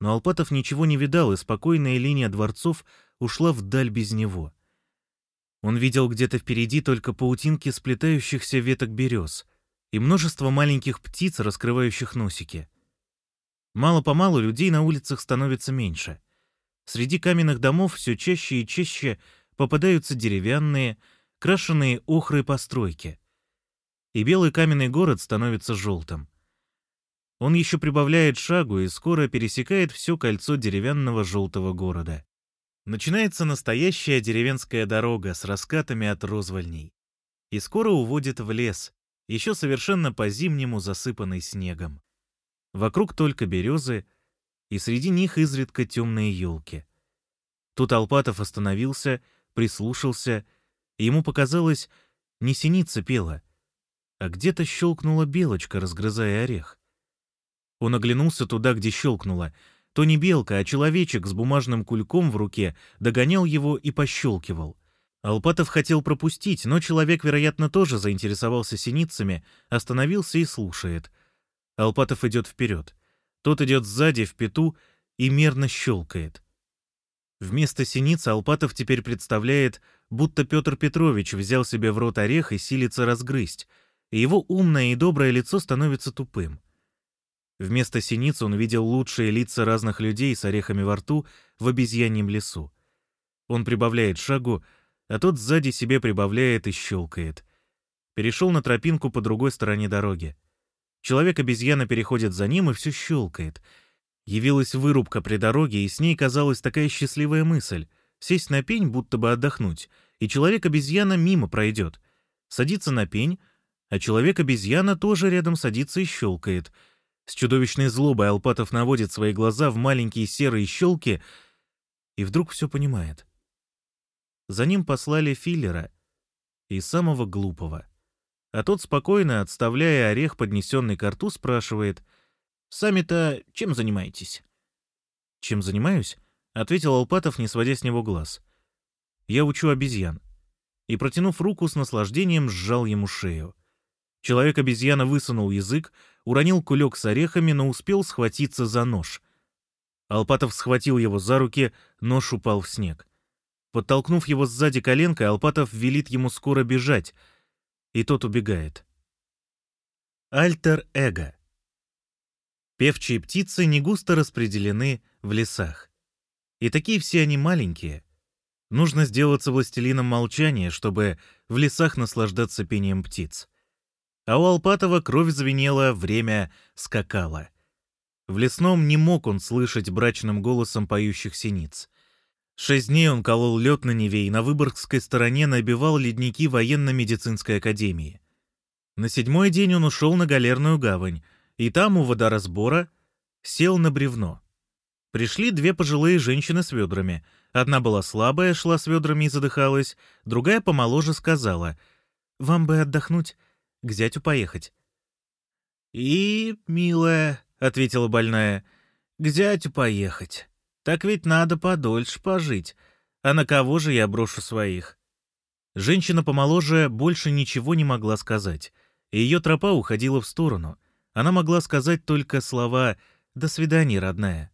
Но Алпатов ничего не видал, и спокойная линия дворцов ушла вдаль без него. Он видел где-то впереди только паутинки сплетающихся веток берез и множество маленьких птиц, раскрывающих носики — Мало-помалу людей на улицах становится меньше. Среди каменных домов все чаще и чаще попадаются деревянные, крашеные охрой постройки. И белый каменный город становится желтым. Он еще прибавляет шагу и скоро пересекает все кольцо деревянного желтого города. Начинается настоящая деревенская дорога с раскатами от розвольней. И скоро уводит в лес, еще совершенно по-зимнему засыпанный снегом. Вокруг только березы, и среди них изредка темные елки. Тут Алпатов остановился, прислушался, и ему показалось, не синица пела, а где-то щелкнула белочка, разгрызая орех. Он оглянулся туда, где щелкнула. То не белка, а человечек с бумажным кульком в руке догонял его и пощелкивал. Алпатов хотел пропустить, но человек, вероятно, тоже заинтересовался синицами, остановился и слушает — Алпатов идет вперед. Тот идет сзади, в пету, и мерно щелкает. Вместо синицы Алпатов теперь представляет, будто Петр Петрович взял себе в рот орех и силится разгрызть, и его умное и доброе лицо становится тупым. Вместо синицы он видел лучшие лица разных людей с орехами во рту в обезьяньем лесу. Он прибавляет шагу, а тот сзади себе прибавляет и щелкает. Перешел на тропинку по другой стороне дороги. Человек-обезьяна переходит за ним, и все щелкает. Явилась вырубка при дороге, и с ней казалась такая счастливая мысль — сесть на пень, будто бы отдохнуть, и человек-обезьяна мимо пройдет. Садится на пень, а человек-обезьяна тоже рядом садится и щелкает. С чудовищной злобой Алпатов наводит свои глаза в маленькие серые щелки и вдруг все понимает. За ним послали филлера и самого глупого. А тот спокойно, отставляя орех, поднесенный к рту, спрашивает, «Сами-то чем занимаетесь?» «Чем занимаюсь?» — ответил Алпатов, не сводя с него глаз. «Я учу обезьян». И, протянув руку, с наслаждением сжал ему шею. Человек-обезьяна высунул язык, уронил кулек с орехами, но успел схватиться за нож. Алпатов схватил его за руки, нож упал в снег. Подтолкнув его сзади коленкой, Алпатов велит ему скоро бежать, и тот убегает. Альтер-эго. Певчие птицы не густо распределены в лесах. И такие все они маленькие. Нужно сделаться властелином молчания, чтобы в лесах наслаждаться пением птиц. А у Алпатова кровь звенела, время скакало. В лесном не мог он слышать брачным голосом поющих синиц. Шесть дней он колол лед на Неве и на Выборгской стороне набивал ледники военно-медицинской академии. На седьмой день он ушел на Галерную гавань, и там у водоразбора сел на бревно. Пришли две пожилые женщины с ведрами. Одна была слабая, шла с ведрами и задыхалась, другая помоложе сказала, «Вам бы отдохнуть, к зятю поехать». «И, милая», — ответила больная, — «к зятю поехать». Так ведь надо подольше пожить. А на кого же я брошу своих? Женщина помоложе больше ничего не могла сказать. Ее тропа уходила в сторону. Она могла сказать только слова «До свидания, родная».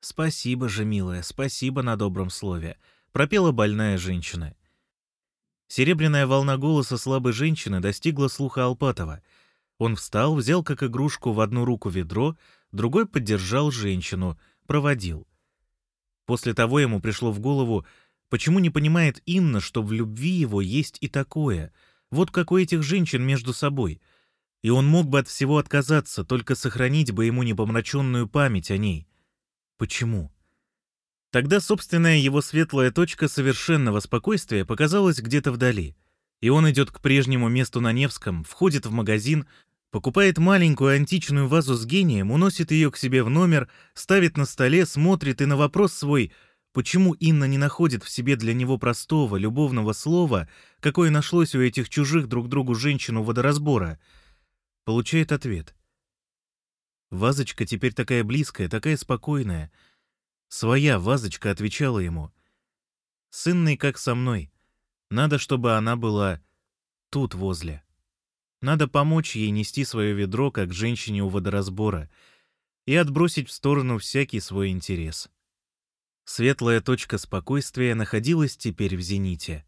«Спасибо же, милая, спасибо на добром слове», — пропела больная женщина. Серебряная волна голоса слабой женщины достигла слуха Алпатова. Он встал, взял как игрушку в одну руку ведро, другой поддержал женщину, проводил. После того ему пришло в голову, почему не понимает Инна, что в любви его есть и такое, вот как у этих женщин между собой. И он мог бы от всего отказаться, только сохранить бы ему непомраченную память о ней. Почему? Тогда собственная его светлая точка совершенного спокойствия показалась где-то вдали. И он идет к прежнему месту на Невском, входит в магазин, Покупает маленькую античную вазу с гением, уносит ее к себе в номер, ставит на столе, смотрит и на вопрос свой, почему Инна не находит в себе для него простого, любовного слова, какое нашлось у этих чужих друг другу женщин у водоразбора, получает ответ. Вазочка теперь такая близкая, такая спокойная. Своя вазочка отвечала ему. С Инной как со мной. Надо, чтобы она была тут возле. Надо помочь ей нести свое ведро, как женщине у водоразбора, и отбросить в сторону всякий свой интерес. Светлая точка спокойствия находилась теперь в зените.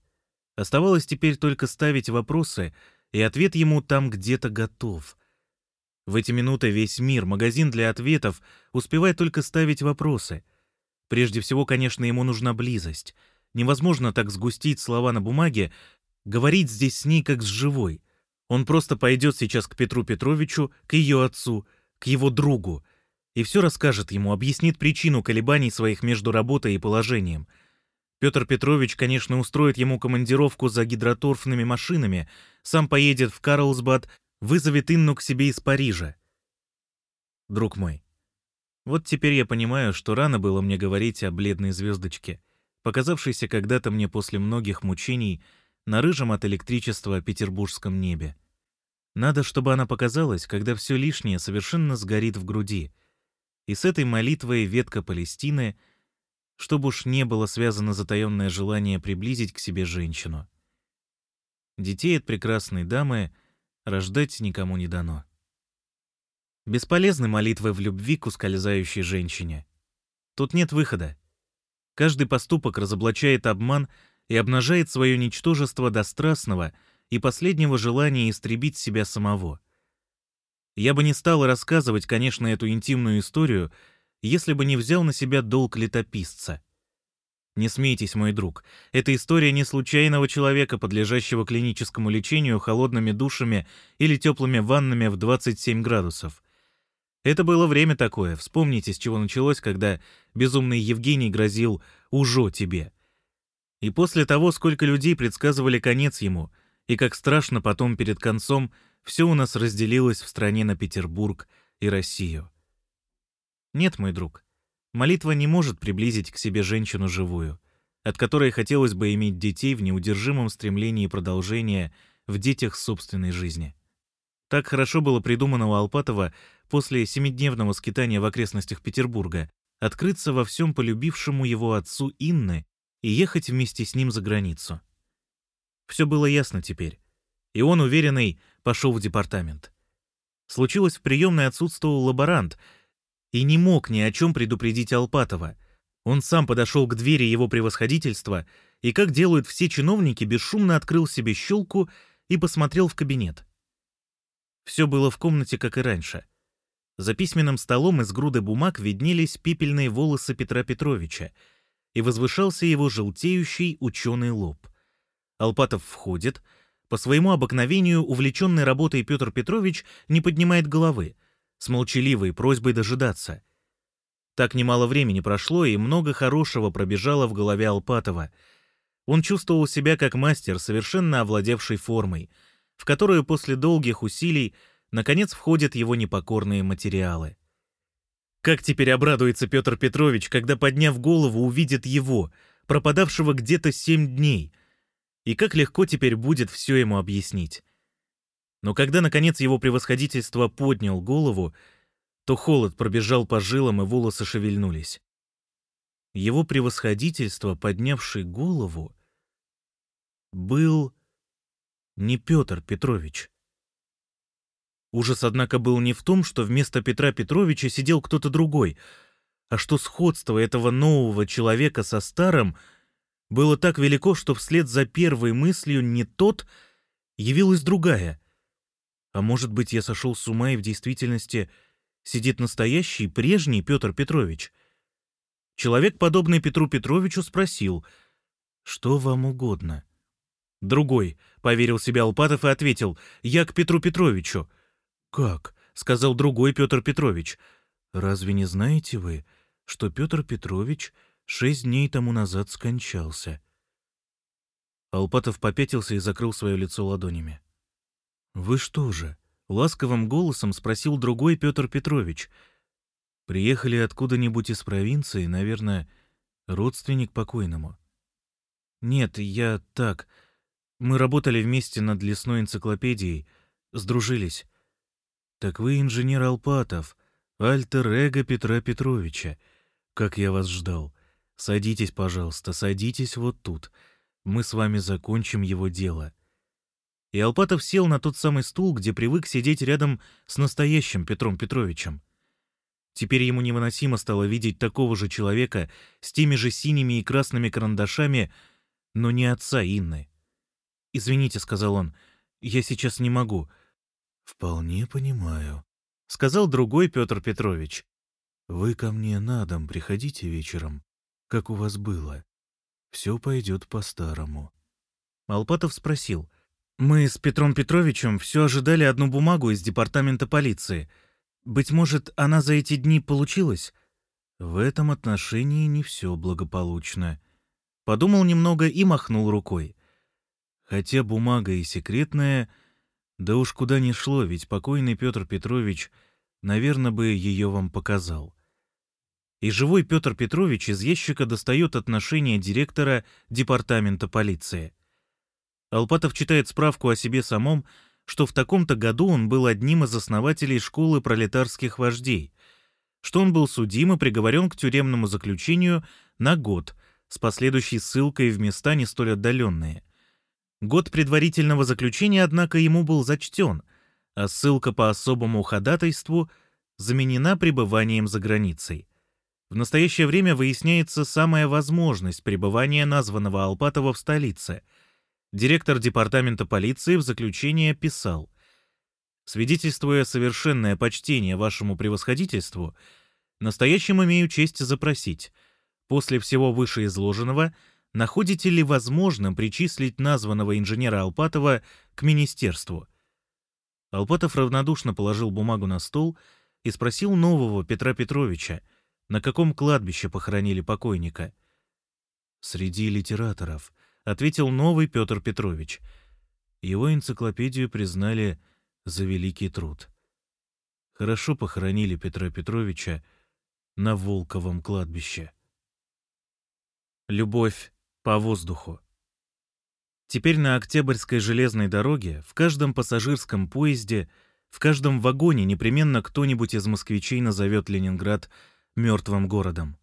Оставалось теперь только ставить вопросы, и ответ ему там где-то готов. В эти минуты весь мир, магазин для ответов, успевает только ставить вопросы. Прежде всего, конечно, ему нужна близость. Невозможно так сгустить слова на бумаге, говорить здесь с ней как с живой — он просто пойдет сейчас к Петру Петровичу, к ее отцу, к его другу, и все расскажет ему, объяснит причину колебаний своих между работой и положением. Петр Петрович, конечно, устроит ему командировку за гидроторфными машинами, сам поедет в Карлсбад, вызовет Инну к себе из Парижа. Друг мой, вот теперь я понимаю, что рано было мне говорить о бледной звездочке, показавшейся когда-то мне после многих мучений на рыжем от электричества петербургском небе. Надо, чтобы она показалась, когда все лишнее совершенно сгорит в груди. И с этой молитвой ветка Палестины, чтобы уж не было связано затаенное желание приблизить к себе женщину. Детей от прекрасной дамы рождать никому не дано. Бесполезны молитвы в любви к ускользающей женщине. Тут нет выхода. Каждый поступок разоблачает обман и обнажает свое ничтожество до страстного — и последнего желания истребить себя самого. Я бы не стал рассказывать, конечно, эту интимную историю, если бы не взял на себя долг летописца. Не смейтесь, мой друг, это история не случайного человека, подлежащего клиническому лечению холодными душами или теплыми ваннами в 27 градусов. Это было время такое, вспомните, с чего началось, когда безумный Евгений грозил «ужо тебе». И после того, сколько людей предсказывали конец ему, И как страшно потом перед концом все у нас разделилось в стране на Петербург и Россию. Нет, мой друг, молитва не может приблизить к себе женщину живую, от которой хотелось бы иметь детей в неудержимом стремлении продолжения в детях собственной жизни. Так хорошо было придумано у Алпатова после семидневного скитания в окрестностях Петербурга открыться во всем полюбившему его отцу Инны и ехать вместе с ним за границу. Все было ясно теперь, и он, уверенный, пошел в департамент. Случилось в приемной отсутствовал лаборант и не мог ни о чем предупредить Алпатова. Он сам подошел к двери его превосходительства и, как делают все чиновники, бесшумно открыл себе щелку и посмотрел в кабинет. Все было в комнате, как и раньше. За письменным столом из груды бумаг виднелись пепельные волосы Петра Петровича, и возвышался его желтеющий ученый лоб. Алпатов входит. По своему обыкновению, увлеченный работой Петр Петрович не поднимает головы, с молчаливой просьбой дожидаться. Так немало времени прошло, и много хорошего пробежало в голове Алпатова. Он чувствовал себя как мастер, совершенно овладевший формой — в которую после долгих усилий наконец входят его непокорные материалы. Как теперь обрадуется Петр Петрович, когда, подняв голову, увидит его, пропадавшего где-то семь дней, и как легко теперь будет все ему объяснить. Но когда, наконец, его превосходительство поднял голову, то холод пробежал по жилам, и волосы шевельнулись. Его превосходительство, поднявший голову, был не Петр Петрович. Ужас, однако, был не в том, что вместо Петра Петровича сидел кто-то другой, а что сходство этого нового человека со старым было так велико, что вслед за первой мыслью не тот явилась другая. А может быть, я сошел с ума и в действительности сидит настоящий, прежний Петр Петрович? Человек, подобный Петру Петровичу, спросил, «Что вам угодно?» Другой поверил себе Алпатов и ответил, «Я к Петру Петровичу». «Как?» — сказал другой Петр Петрович. «Разве не знаете вы, что Петр Петрович шесть дней тому назад скончался?» Алпатов попятился и закрыл свое лицо ладонями. «Вы что же?» — ласковым голосом спросил другой Петр Петрович. «Приехали откуда-нибудь из провинции, наверное, родственник покойному?» «Нет, я так...» Мы работали вместе над лесной энциклопедией, сдружились. Так вы инженер Алпатов, альтер-эго Петра Петровича. Как я вас ждал. Садитесь, пожалуйста, садитесь вот тут. Мы с вами закончим его дело. И Алпатов сел на тот самый стул, где привык сидеть рядом с настоящим Петром Петровичем. Теперь ему невыносимо стало видеть такого же человека с теми же синими и красными карандашами, но не отца Инны. «Извините», — сказал он, — «я сейчас не могу». «Вполне понимаю», — сказал другой Петр Петрович. «Вы ко мне на дом приходите вечером, как у вас было. Все пойдет по-старому». Алпатов спросил. «Мы с Петром Петровичем все ожидали одну бумагу из департамента полиции. Быть может, она за эти дни получилась?» «В этом отношении не все благополучно». Подумал немного и махнул рукой. Хотя бумага и секретная, да уж куда ни шло, ведь покойный Петр Петрович, наверное, бы ее вам показал. И живой Петр Петрович из ящика достает отношение директора департамента полиции. Алпатов читает справку о себе самом, что в таком-то году он был одним из основателей школы пролетарских вождей, что он был судим и приговорен к тюремному заключению на год с последующей ссылкой в места не столь отдаленные – Год предварительного заключения, однако, ему был зачтен, а ссылка по особому ходатайству заменена пребыванием за границей. В настоящее время выясняется самая возможность пребывания названного Алпатова в столице. Директор департамента полиции в заключение писал «Свидетельствуя совершенное почтение вашему превосходительству, настоящим имею честь запросить, после всего вышеизложенного — находите ли возможным причислить названного инженера Алпатова к министерству? Алпатов равнодушно положил бумагу на стол и спросил нового Петра Петровича, на каком кладбище похоронили покойника. «Среди литераторов», — ответил новый Петр Петрович. Его энциклопедию признали за великий труд. Хорошо похоронили Петра Петровича на Волковом кладбище. Любовь по воздуху. Теперь на Октябрьской железной дороге, в каждом пассажирском поезде, в каждом вагоне непременно кто-нибудь из москвичей назовет Ленинград мертвым городом.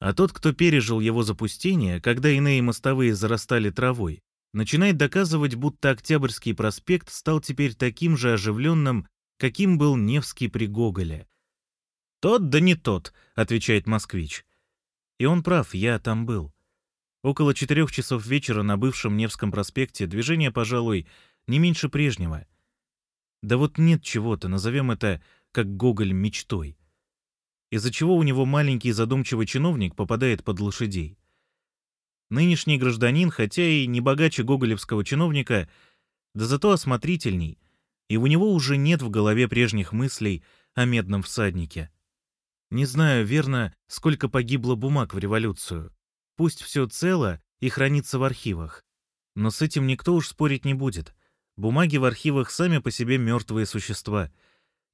А тот, кто пережил его запустение, когда иные мостовые зарастали травой, начинает доказывать, будто Октябрьский проспект стал теперь таким же оживленным, каким был Невский при Гоголе. «Тот да не тот», — отвечает москвич. И он прав, я там был. Около четырех часов вечера на бывшем Невском проспекте движение, пожалуй, не меньше прежнего. Да вот нет чего-то, назовем это, как Гоголь, мечтой. Из-за чего у него маленький задумчивый чиновник попадает под лошадей. Нынешний гражданин, хотя и не богаче гоголевского чиновника, да зато осмотрительней, и у него уже нет в голове прежних мыслей о медном всаднике. Не знаю, верно, сколько погибло бумаг в революцию. Пусть все цело и хранится в архивах. Но с этим никто уж спорить не будет. Бумаги в архивах сами по себе мертвые существа,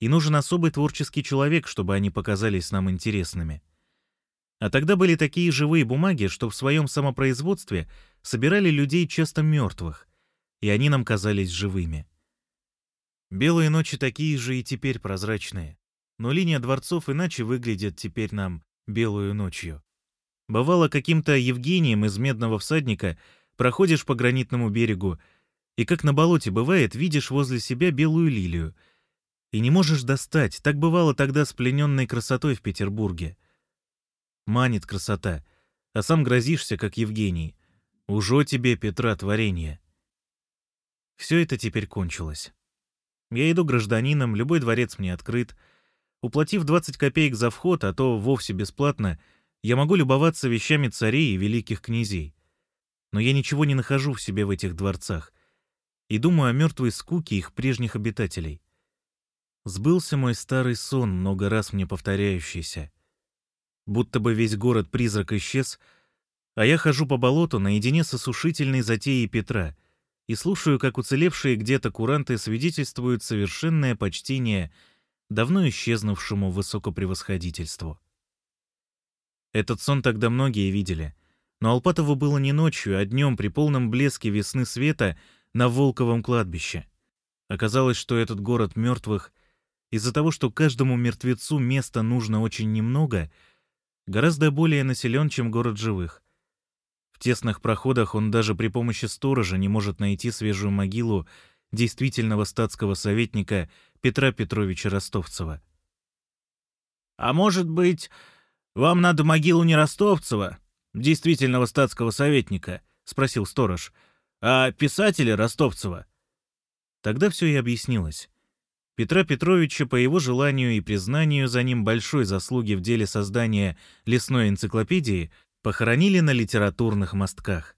и нужен особый творческий человек, чтобы они показались нам интересными. А тогда были такие живые бумаги, что в своем самопроизводстве собирали людей часто мертвых, и они нам казались живыми. Белые ночи такие же и теперь прозрачные, но линия дворцов иначе выглядит теперь нам белую ночью. Бывало, каким-то Евгением из «Медного всадника» проходишь по гранитному берегу, и, как на болоте бывает, видишь возле себя белую лилию, и не можешь достать, так бывало тогда с плененной красотой в Петербурге — манит красота, а сам грозишься, как Евгений. Ужо тебе, Петра, творение. Все это теперь кончилось. Я иду гражданином, любой дворец мне открыт. Уплатив 20 копеек за вход, а то вовсе бесплатно, я могу любоваться вещами царей и великих князей. Но я ничего не нахожу в себе в этих дворцах и думаю о мертвой скуке их прежних обитателей. Сбылся мой старый сон, много раз мне повторяющийся будто бы весь город-призрак исчез, а я хожу по болоту наедине с осушительной затеей Петра и слушаю, как уцелевшие где-то куранты свидетельствуют совершенное почтение давно исчезнувшему высокопревосходительству. Этот сон тогда многие видели, но Алпатову было не ночью, а днем при полном блеске весны света на Волковом кладбище. Оказалось, что этот город мертвых из-за того, что каждому мертвецу места нужно очень немного — гораздо более населен, чем город живых. В тесных проходах он даже при помощи сторожа не может найти свежую могилу действительного статского советника Петра Петровича Ростовцева. «А может быть, вам надо могилу не Ростовцева, действительного статского советника?» — спросил сторож. «А писателя Ростовцева?» Тогда все и объяснилось. Петра Петровича по его желанию и признанию за ним большой заслуги в деле создания лесной энциклопедии похоронили на литературных мостках.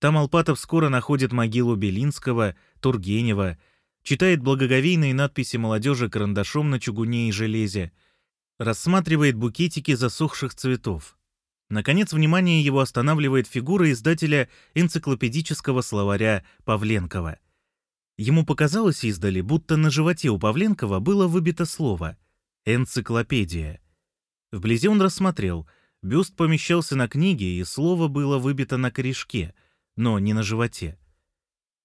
Там Алпатов скоро находит могилу Белинского, Тургенева, читает благоговейные надписи молодежи карандашом на чугуне и железе, рассматривает букетики засохших цветов. Наконец, внимание его останавливает фигура издателя энциклопедического словаря Павленкова — Ему показалось издали, будто на животе у Павленкова было выбито слово «энциклопедия». Вблизи он рассмотрел, бюст помещался на книге, и слово было выбито на корешке, но не на животе.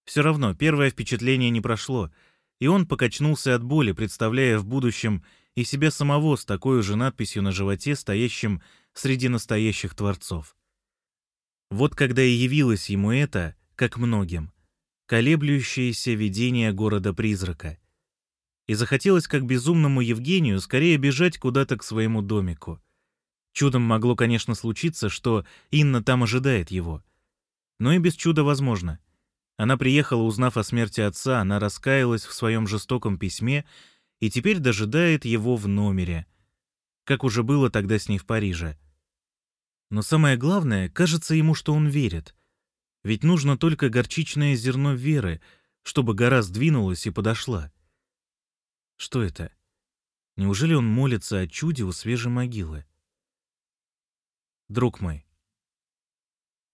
Все равно первое впечатление не прошло, и он покачнулся от боли, представляя в будущем и себя самого с такой же надписью на животе, стоящим среди настоящих творцов. Вот когда и явилось ему это, как многим, колеблющееся видение города-призрака. И захотелось, как безумному Евгению, скорее бежать куда-то к своему домику. Чудом могло, конечно, случиться, что Инна там ожидает его. Но и без чуда возможно. Она приехала, узнав о смерти отца, она раскаялась в своем жестоком письме и теперь дожидает его в номере, как уже было тогда с ней в Париже. Но самое главное, кажется ему, что он верит — ведь нужно только горчичное зерно веры, чтобы гора сдвинулась и подошла. Что это? Неужели он молится о чуде у свежей могилы? Друг мой,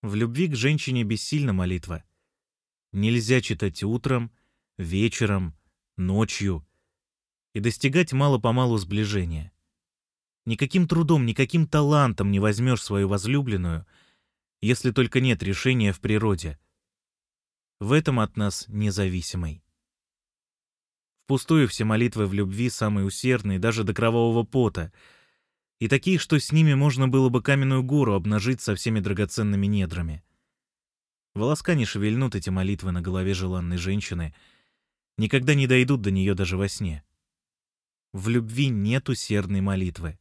в любви к женщине бессильна молитва. нельзя читать утром, вечером, ночью и достигать мало-помалу сближения. Никаким трудом, никаким талантом не возьмешь свою возлюбленную, если только нет решения в природе. В этом от нас независимой. Впустую все молитвы в любви самые усердные, даже до кровавого пота, и такие, что с ними можно было бы каменную гору обнажить со всеми драгоценными недрами. Волоска не шевельнут эти молитвы на голове желанной женщины, никогда не дойдут до нее даже во сне. В любви нет усердной молитвы.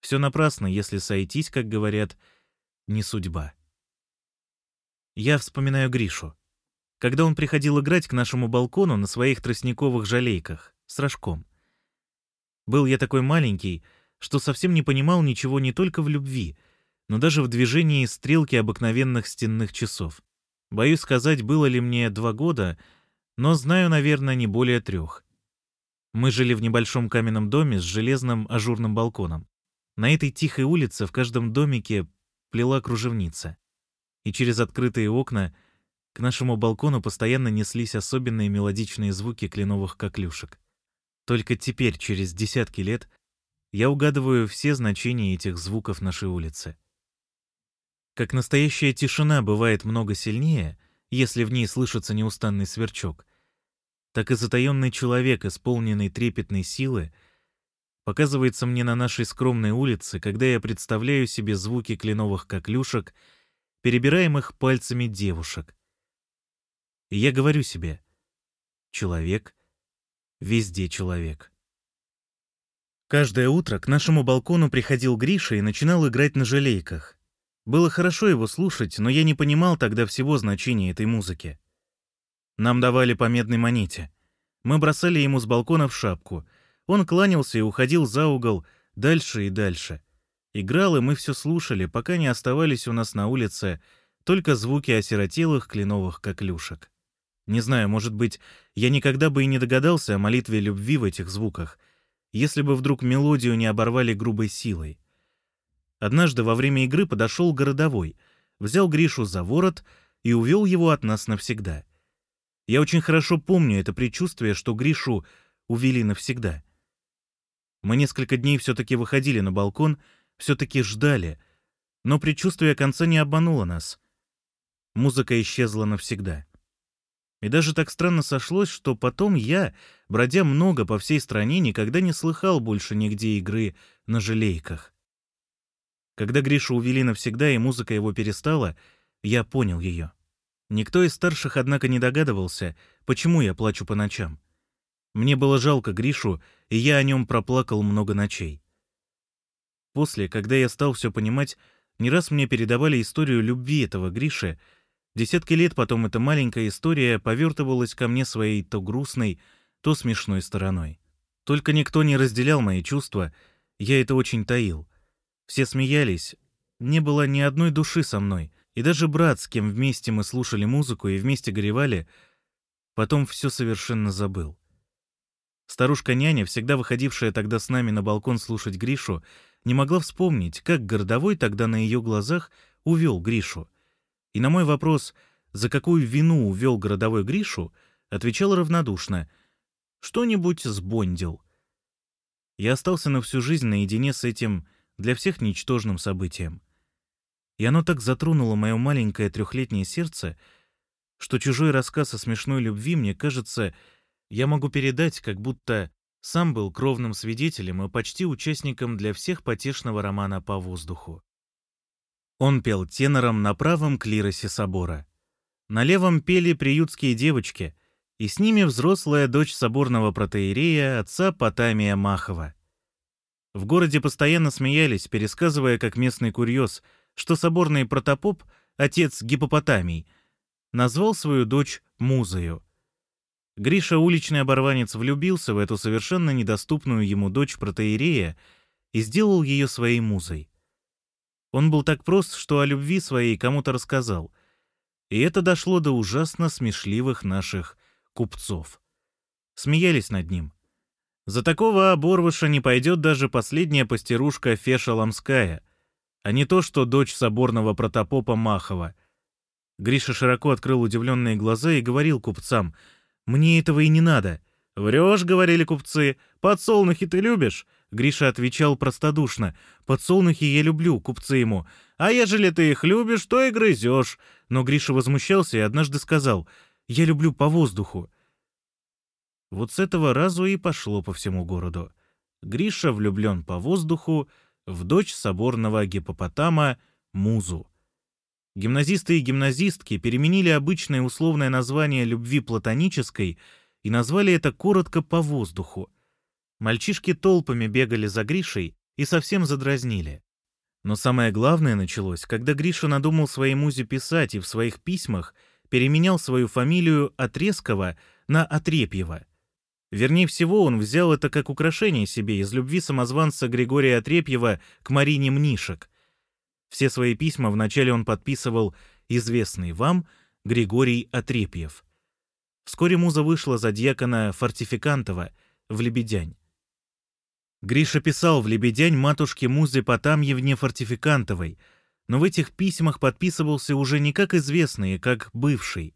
Все напрасно, если сойтись, как говорят, не судьба. Я вспоминаю Гришу. Когда он приходил играть к нашему балкону на своих тростниковых жалейках с рожком. Был я такой маленький, что совсем не понимал ничего не только в любви, но даже в движении стрелки обыкновенных стенных часов. Боюсь сказать, было ли мне два года, но знаю, наверное, не более трех. Мы жили в небольшом каменном доме с железным ажурным балконом. На этой тихой улице в каждом домике плела кружевница. И через открытые окна к нашему балкону постоянно неслись особенные мелодичные звуки кленовых коклюшек. Только теперь, через десятки лет, я угадываю все значения этих звуков нашей улицы. Как настоящая тишина бывает много сильнее, если в ней слышится неустанный сверчок, так и затаенный человек, исполненный трепетной силы, показывается мне на нашей скромной улице, когда я представляю себе звуки кленовых коклюшек, перебираемых пальцами девушек. И я говорю себе, человек, везде человек. Каждое утро к нашему балкону приходил Гриша и начинал играть на жалейках. Было хорошо его слушать, но я не понимал тогда всего значения этой музыки. Нам давали по медной монете. Мы бросали ему с балкона в шапку — он кланялся и уходил за угол дальше и дальше. Играл, и мы все слушали, пока не оставались у нас на улице только звуки осиротелых кленовых коклюшек. Не знаю, может быть, я никогда бы и не догадался о молитве любви в этих звуках, если бы вдруг мелодию не оборвали грубой силой. Однажды во время игры подошел городовой, взял Гришу за ворот и увел его от нас навсегда. Я очень хорошо помню это предчувствие, что Гришу увели навсегда. Мы несколько дней все-таки выходили на балкон, все-таки ждали, но предчувствие конца не обмануло нас. Музыка исчезла навсегда. И даже так странно сошлось, что потом я, бродя много по всей стране, никогда не слыхал больше нигде игры на желейках. Когда Гришу увели навсегда и музыка его перестала, я понял ее. Никто из старших, однако, не догадывался, почему я плачу по ночам. Мне было жалко Гришу, и я о нем проплакал много ночей. После, когда я стал все понимать, не раз мне передавали историю любви этого Гриши. Десятки лет потом эта маленькая история повертывалась ко мне своей то грустной, то смешной стороной. Только никто не разделял мои чувства, я это очень таил. Все смеялись, не было ни одной души со мной, и даже брат, с кем вместе мы слушали музыку и вместе горевали, потом все совершенно забыл. Старушка-няня, всегда выходившая тогда с нами на балкон слушать Гришу, не могла вспомнить, как городовой тогда на ее глазах увел Гришу. И на мой вопрос, за какую вину увел городовой Гришу, отвечала равнодушно «что-нибудь сбондил». Я остался на всю жизнь наедине с этим для всех ничтожным событием. И оно так затронуло мое маленькое трехлетнее сердце, что чужой рассказ о смешной любви мне кажется — я могу передать, как будто сам был кровным свидетелем и почти участником для всех потешного романа по воздуху. Он пел тенором на правом клиросе собора. На левом пели приютские девочки, и с ними взрослая дочь соборного протеерея, отца Потамия Махова. В городе постоянно смеялись, пересказывая как местный курьез, что соборный протопоп, отец гипопотамий, назвал свою дочь Музою — Гриша, уличный оборванец, влюбился в эту совершенно недоступную ему дочь протеерея и сделал ее своей музой. Он был так прост, что о любви своей кому-то рассказал. И это дошло до ужасно смешливых наших купцов. Смеялись над ним. За такого оборвыша не пойдет даже последняя пастерушка Феша Ламская, а не то, что дочь соборного протопопа Махова. Гриша широко открыл удивленные глаза и говорил купцам, «Мне этого и не надо». «Врешь», — говорили купцы, — «подсолнухи ты любишь?» Гриша отвечал простодушно, «Подсолнухи я люблю», купцы ему, «А ежели ты их любишь, то и грызешь». Но Гриша возмущался и однажды сказал, «Я люблю по воздуху». Вот с этого разу и пошло по всему городу. Гриша влюблен по воздуху в дочь соборного гипопотама Музу. Гимназисты и гимназистки переменили обычное условное название любви платонической и назвали это коротко по воздуху. Мальчишки толпами бегали за Гришей и совсем задразнили. Но самое главное началось, когда Гриша надумал своей музе писать и в своих письмах переменял свою фамилию Отрезкова на Отрепьева. Вернее всего, он взял это как украшение себе из любви самозванца Григория Отрепьева к Марине Мнишек. Все свои письма вначале он подписывал «Известный вам Григорий Отрепьев». Вскоре муза вышла за дьякона Фортификантова в Лебедянь. Гриша писал в «Лебедянь» матушке Музе Потамьевне Фортификантовой, но в этих письмах подписывался уже не как известный, а как бывший.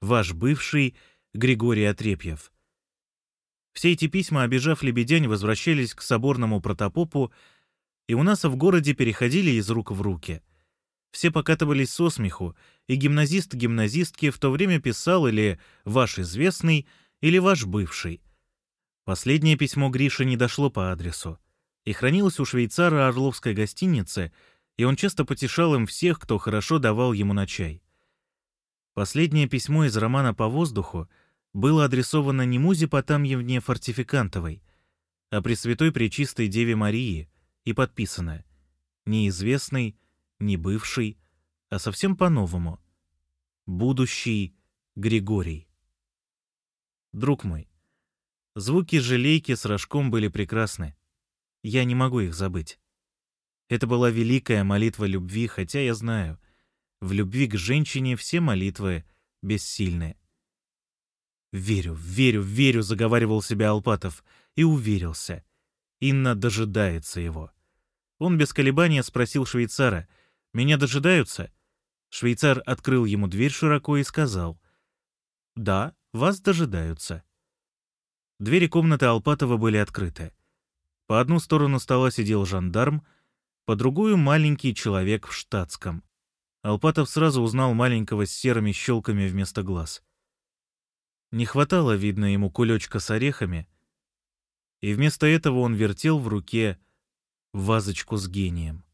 Ваш бывший Григорий Отрепьев. Все эти письма, обижав Лебедянь, возвращались к соборному протопопу, и у нас в городе переходили из рук в руки. Все покатывались со смеху, и гимназист гимназистке в то время писал или «ваш известный», или «ваш бывший». Последнее письмо Гриша не дошло по адресу и хранилось у швейцара Орловской гостиницы, и он часто потешал им всех, кто хорошо давал ему на чай. Последнее письмо из романа «По воздуху» было адресовано не Музе Потамьевне Фортификантовой, а Пресвятой Пречистой Деве Марии и подписано «Неизвестный, не бывший, а совсем по-новому. Будущий Григорий». Друг мой, звуки желейки с рожком были прекрасны. Я не могу их забыть. Это была великая молитва любви, хотя я знаю, в любви к женщине все молитвы бессильны. «Верю, верю, верю», — заговаривал себя Алпатов, и уверился. Инна дожидается его. Он без колебания спросил швейцара, «Меня дожидаются?» Швейцар открыл ему дверь широко и сказал, «Да, вас дожидаются». Двери комнаты Алпатова были открыты. По одну сторону стола сидел жандарм, по другую — маленький человек в штатском. Алпатов сразу узнал маленького с серыми щелками вместо глаз. Не хватало, видно, ему кулечка с орехами, и вместо этого он вертел в руке вазочку с гением.